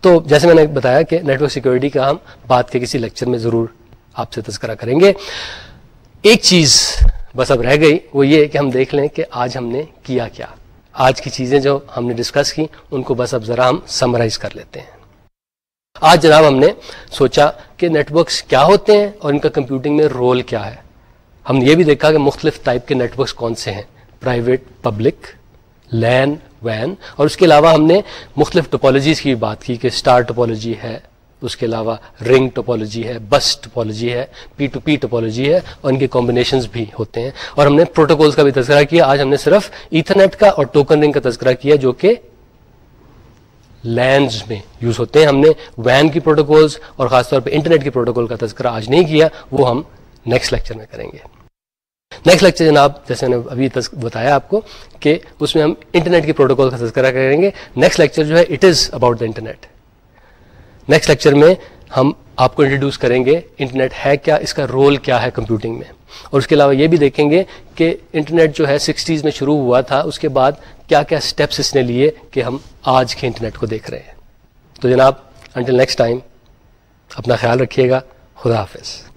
تو جیسے میں نے بتایا کہ نیٹورک سیکورٹی کا ہم بات کے کسی لیکچر میں ضرور آپ سے تذکرہ کریں گے. ایک چیز بس اب رہ گئی وہ یہ کہ ہم دیکھ لیں کہ آج ہم نے کیا کیا۔ آج کی چیزیں جو ہم نے ڈسکس کی، ان کو بس اب ذرا ہم سمرائز کر لیتے ہیں۔ آج جناب ہم نے سوچا کہ نیٹورکس کیا ہوتے ہیں اور ان کا کمپیوٹنگ میں رول کیا ہے۔ ہم نے یہ بھی دیکھا کہ مختلف ٹائپ کے نیٹورکس کون سے ہیں۔ پرائیویٹ پبلک لین وین اور اس کے علاوہ ہم نے مختلف ٹوپالوجیز کی بات کی کہ اسٹار ٹوپالوجی ہے۔ اس کے علاوہ رنگ ٹوپالوجی ہے بس ٹوپالوجی ہے پی ٹو پی ٹوپالوجی ہے اور ان کے کمبینیشنز بھی ہوتے ہیں۔ اور ہم نے پروٹوکولز کا بھی تذکرہ کیا۔ آج ہم نے صرف ایتھرنیٹ کا اور ٹوکن رنگ کا تذکرہ کیا جو کہ لینڈز میں یوز ہوتے ہیں۔ ہم نے وین کی پروٹوکولز اور خاص طور پہ انٹرنیٹ کی پروٹوکول کا تذکرہ آج نہیں کیا، وہ ہم نیکسٹ لیکچر میں کریں گے۔ نیکسٹ لیکچر جناب، جیسے میں نے ابھی بتایا آپ کو کہ اس میں ہم انٹرنیٹ کی پروٹوکول کا تذکرہ کریں گے۔ نیکسٹ لیکچر جو ہے it is about the internet next lecture میں ہم آپ کو انٹروڈیوس کریں گے انٹرنیٹ ہے کیا، اس کا رول کیا ہے کمپیوٹنگ میں. اور اس کے علاوہ یہ بھی دیکھیں گے کہ انٹرنیٹ جو ہے سکسٹیز میں شروع ہوا تھا، اس کے بعد کیا کیا اسٹیپس اس نے لیے کہ ہم آج کے انٹرنیٹ کو دیکھ رہے ہیں. تو جناب انٹل نیکسٹ ٹائم اپنا خیال رکھیے گا. خدا حافظ.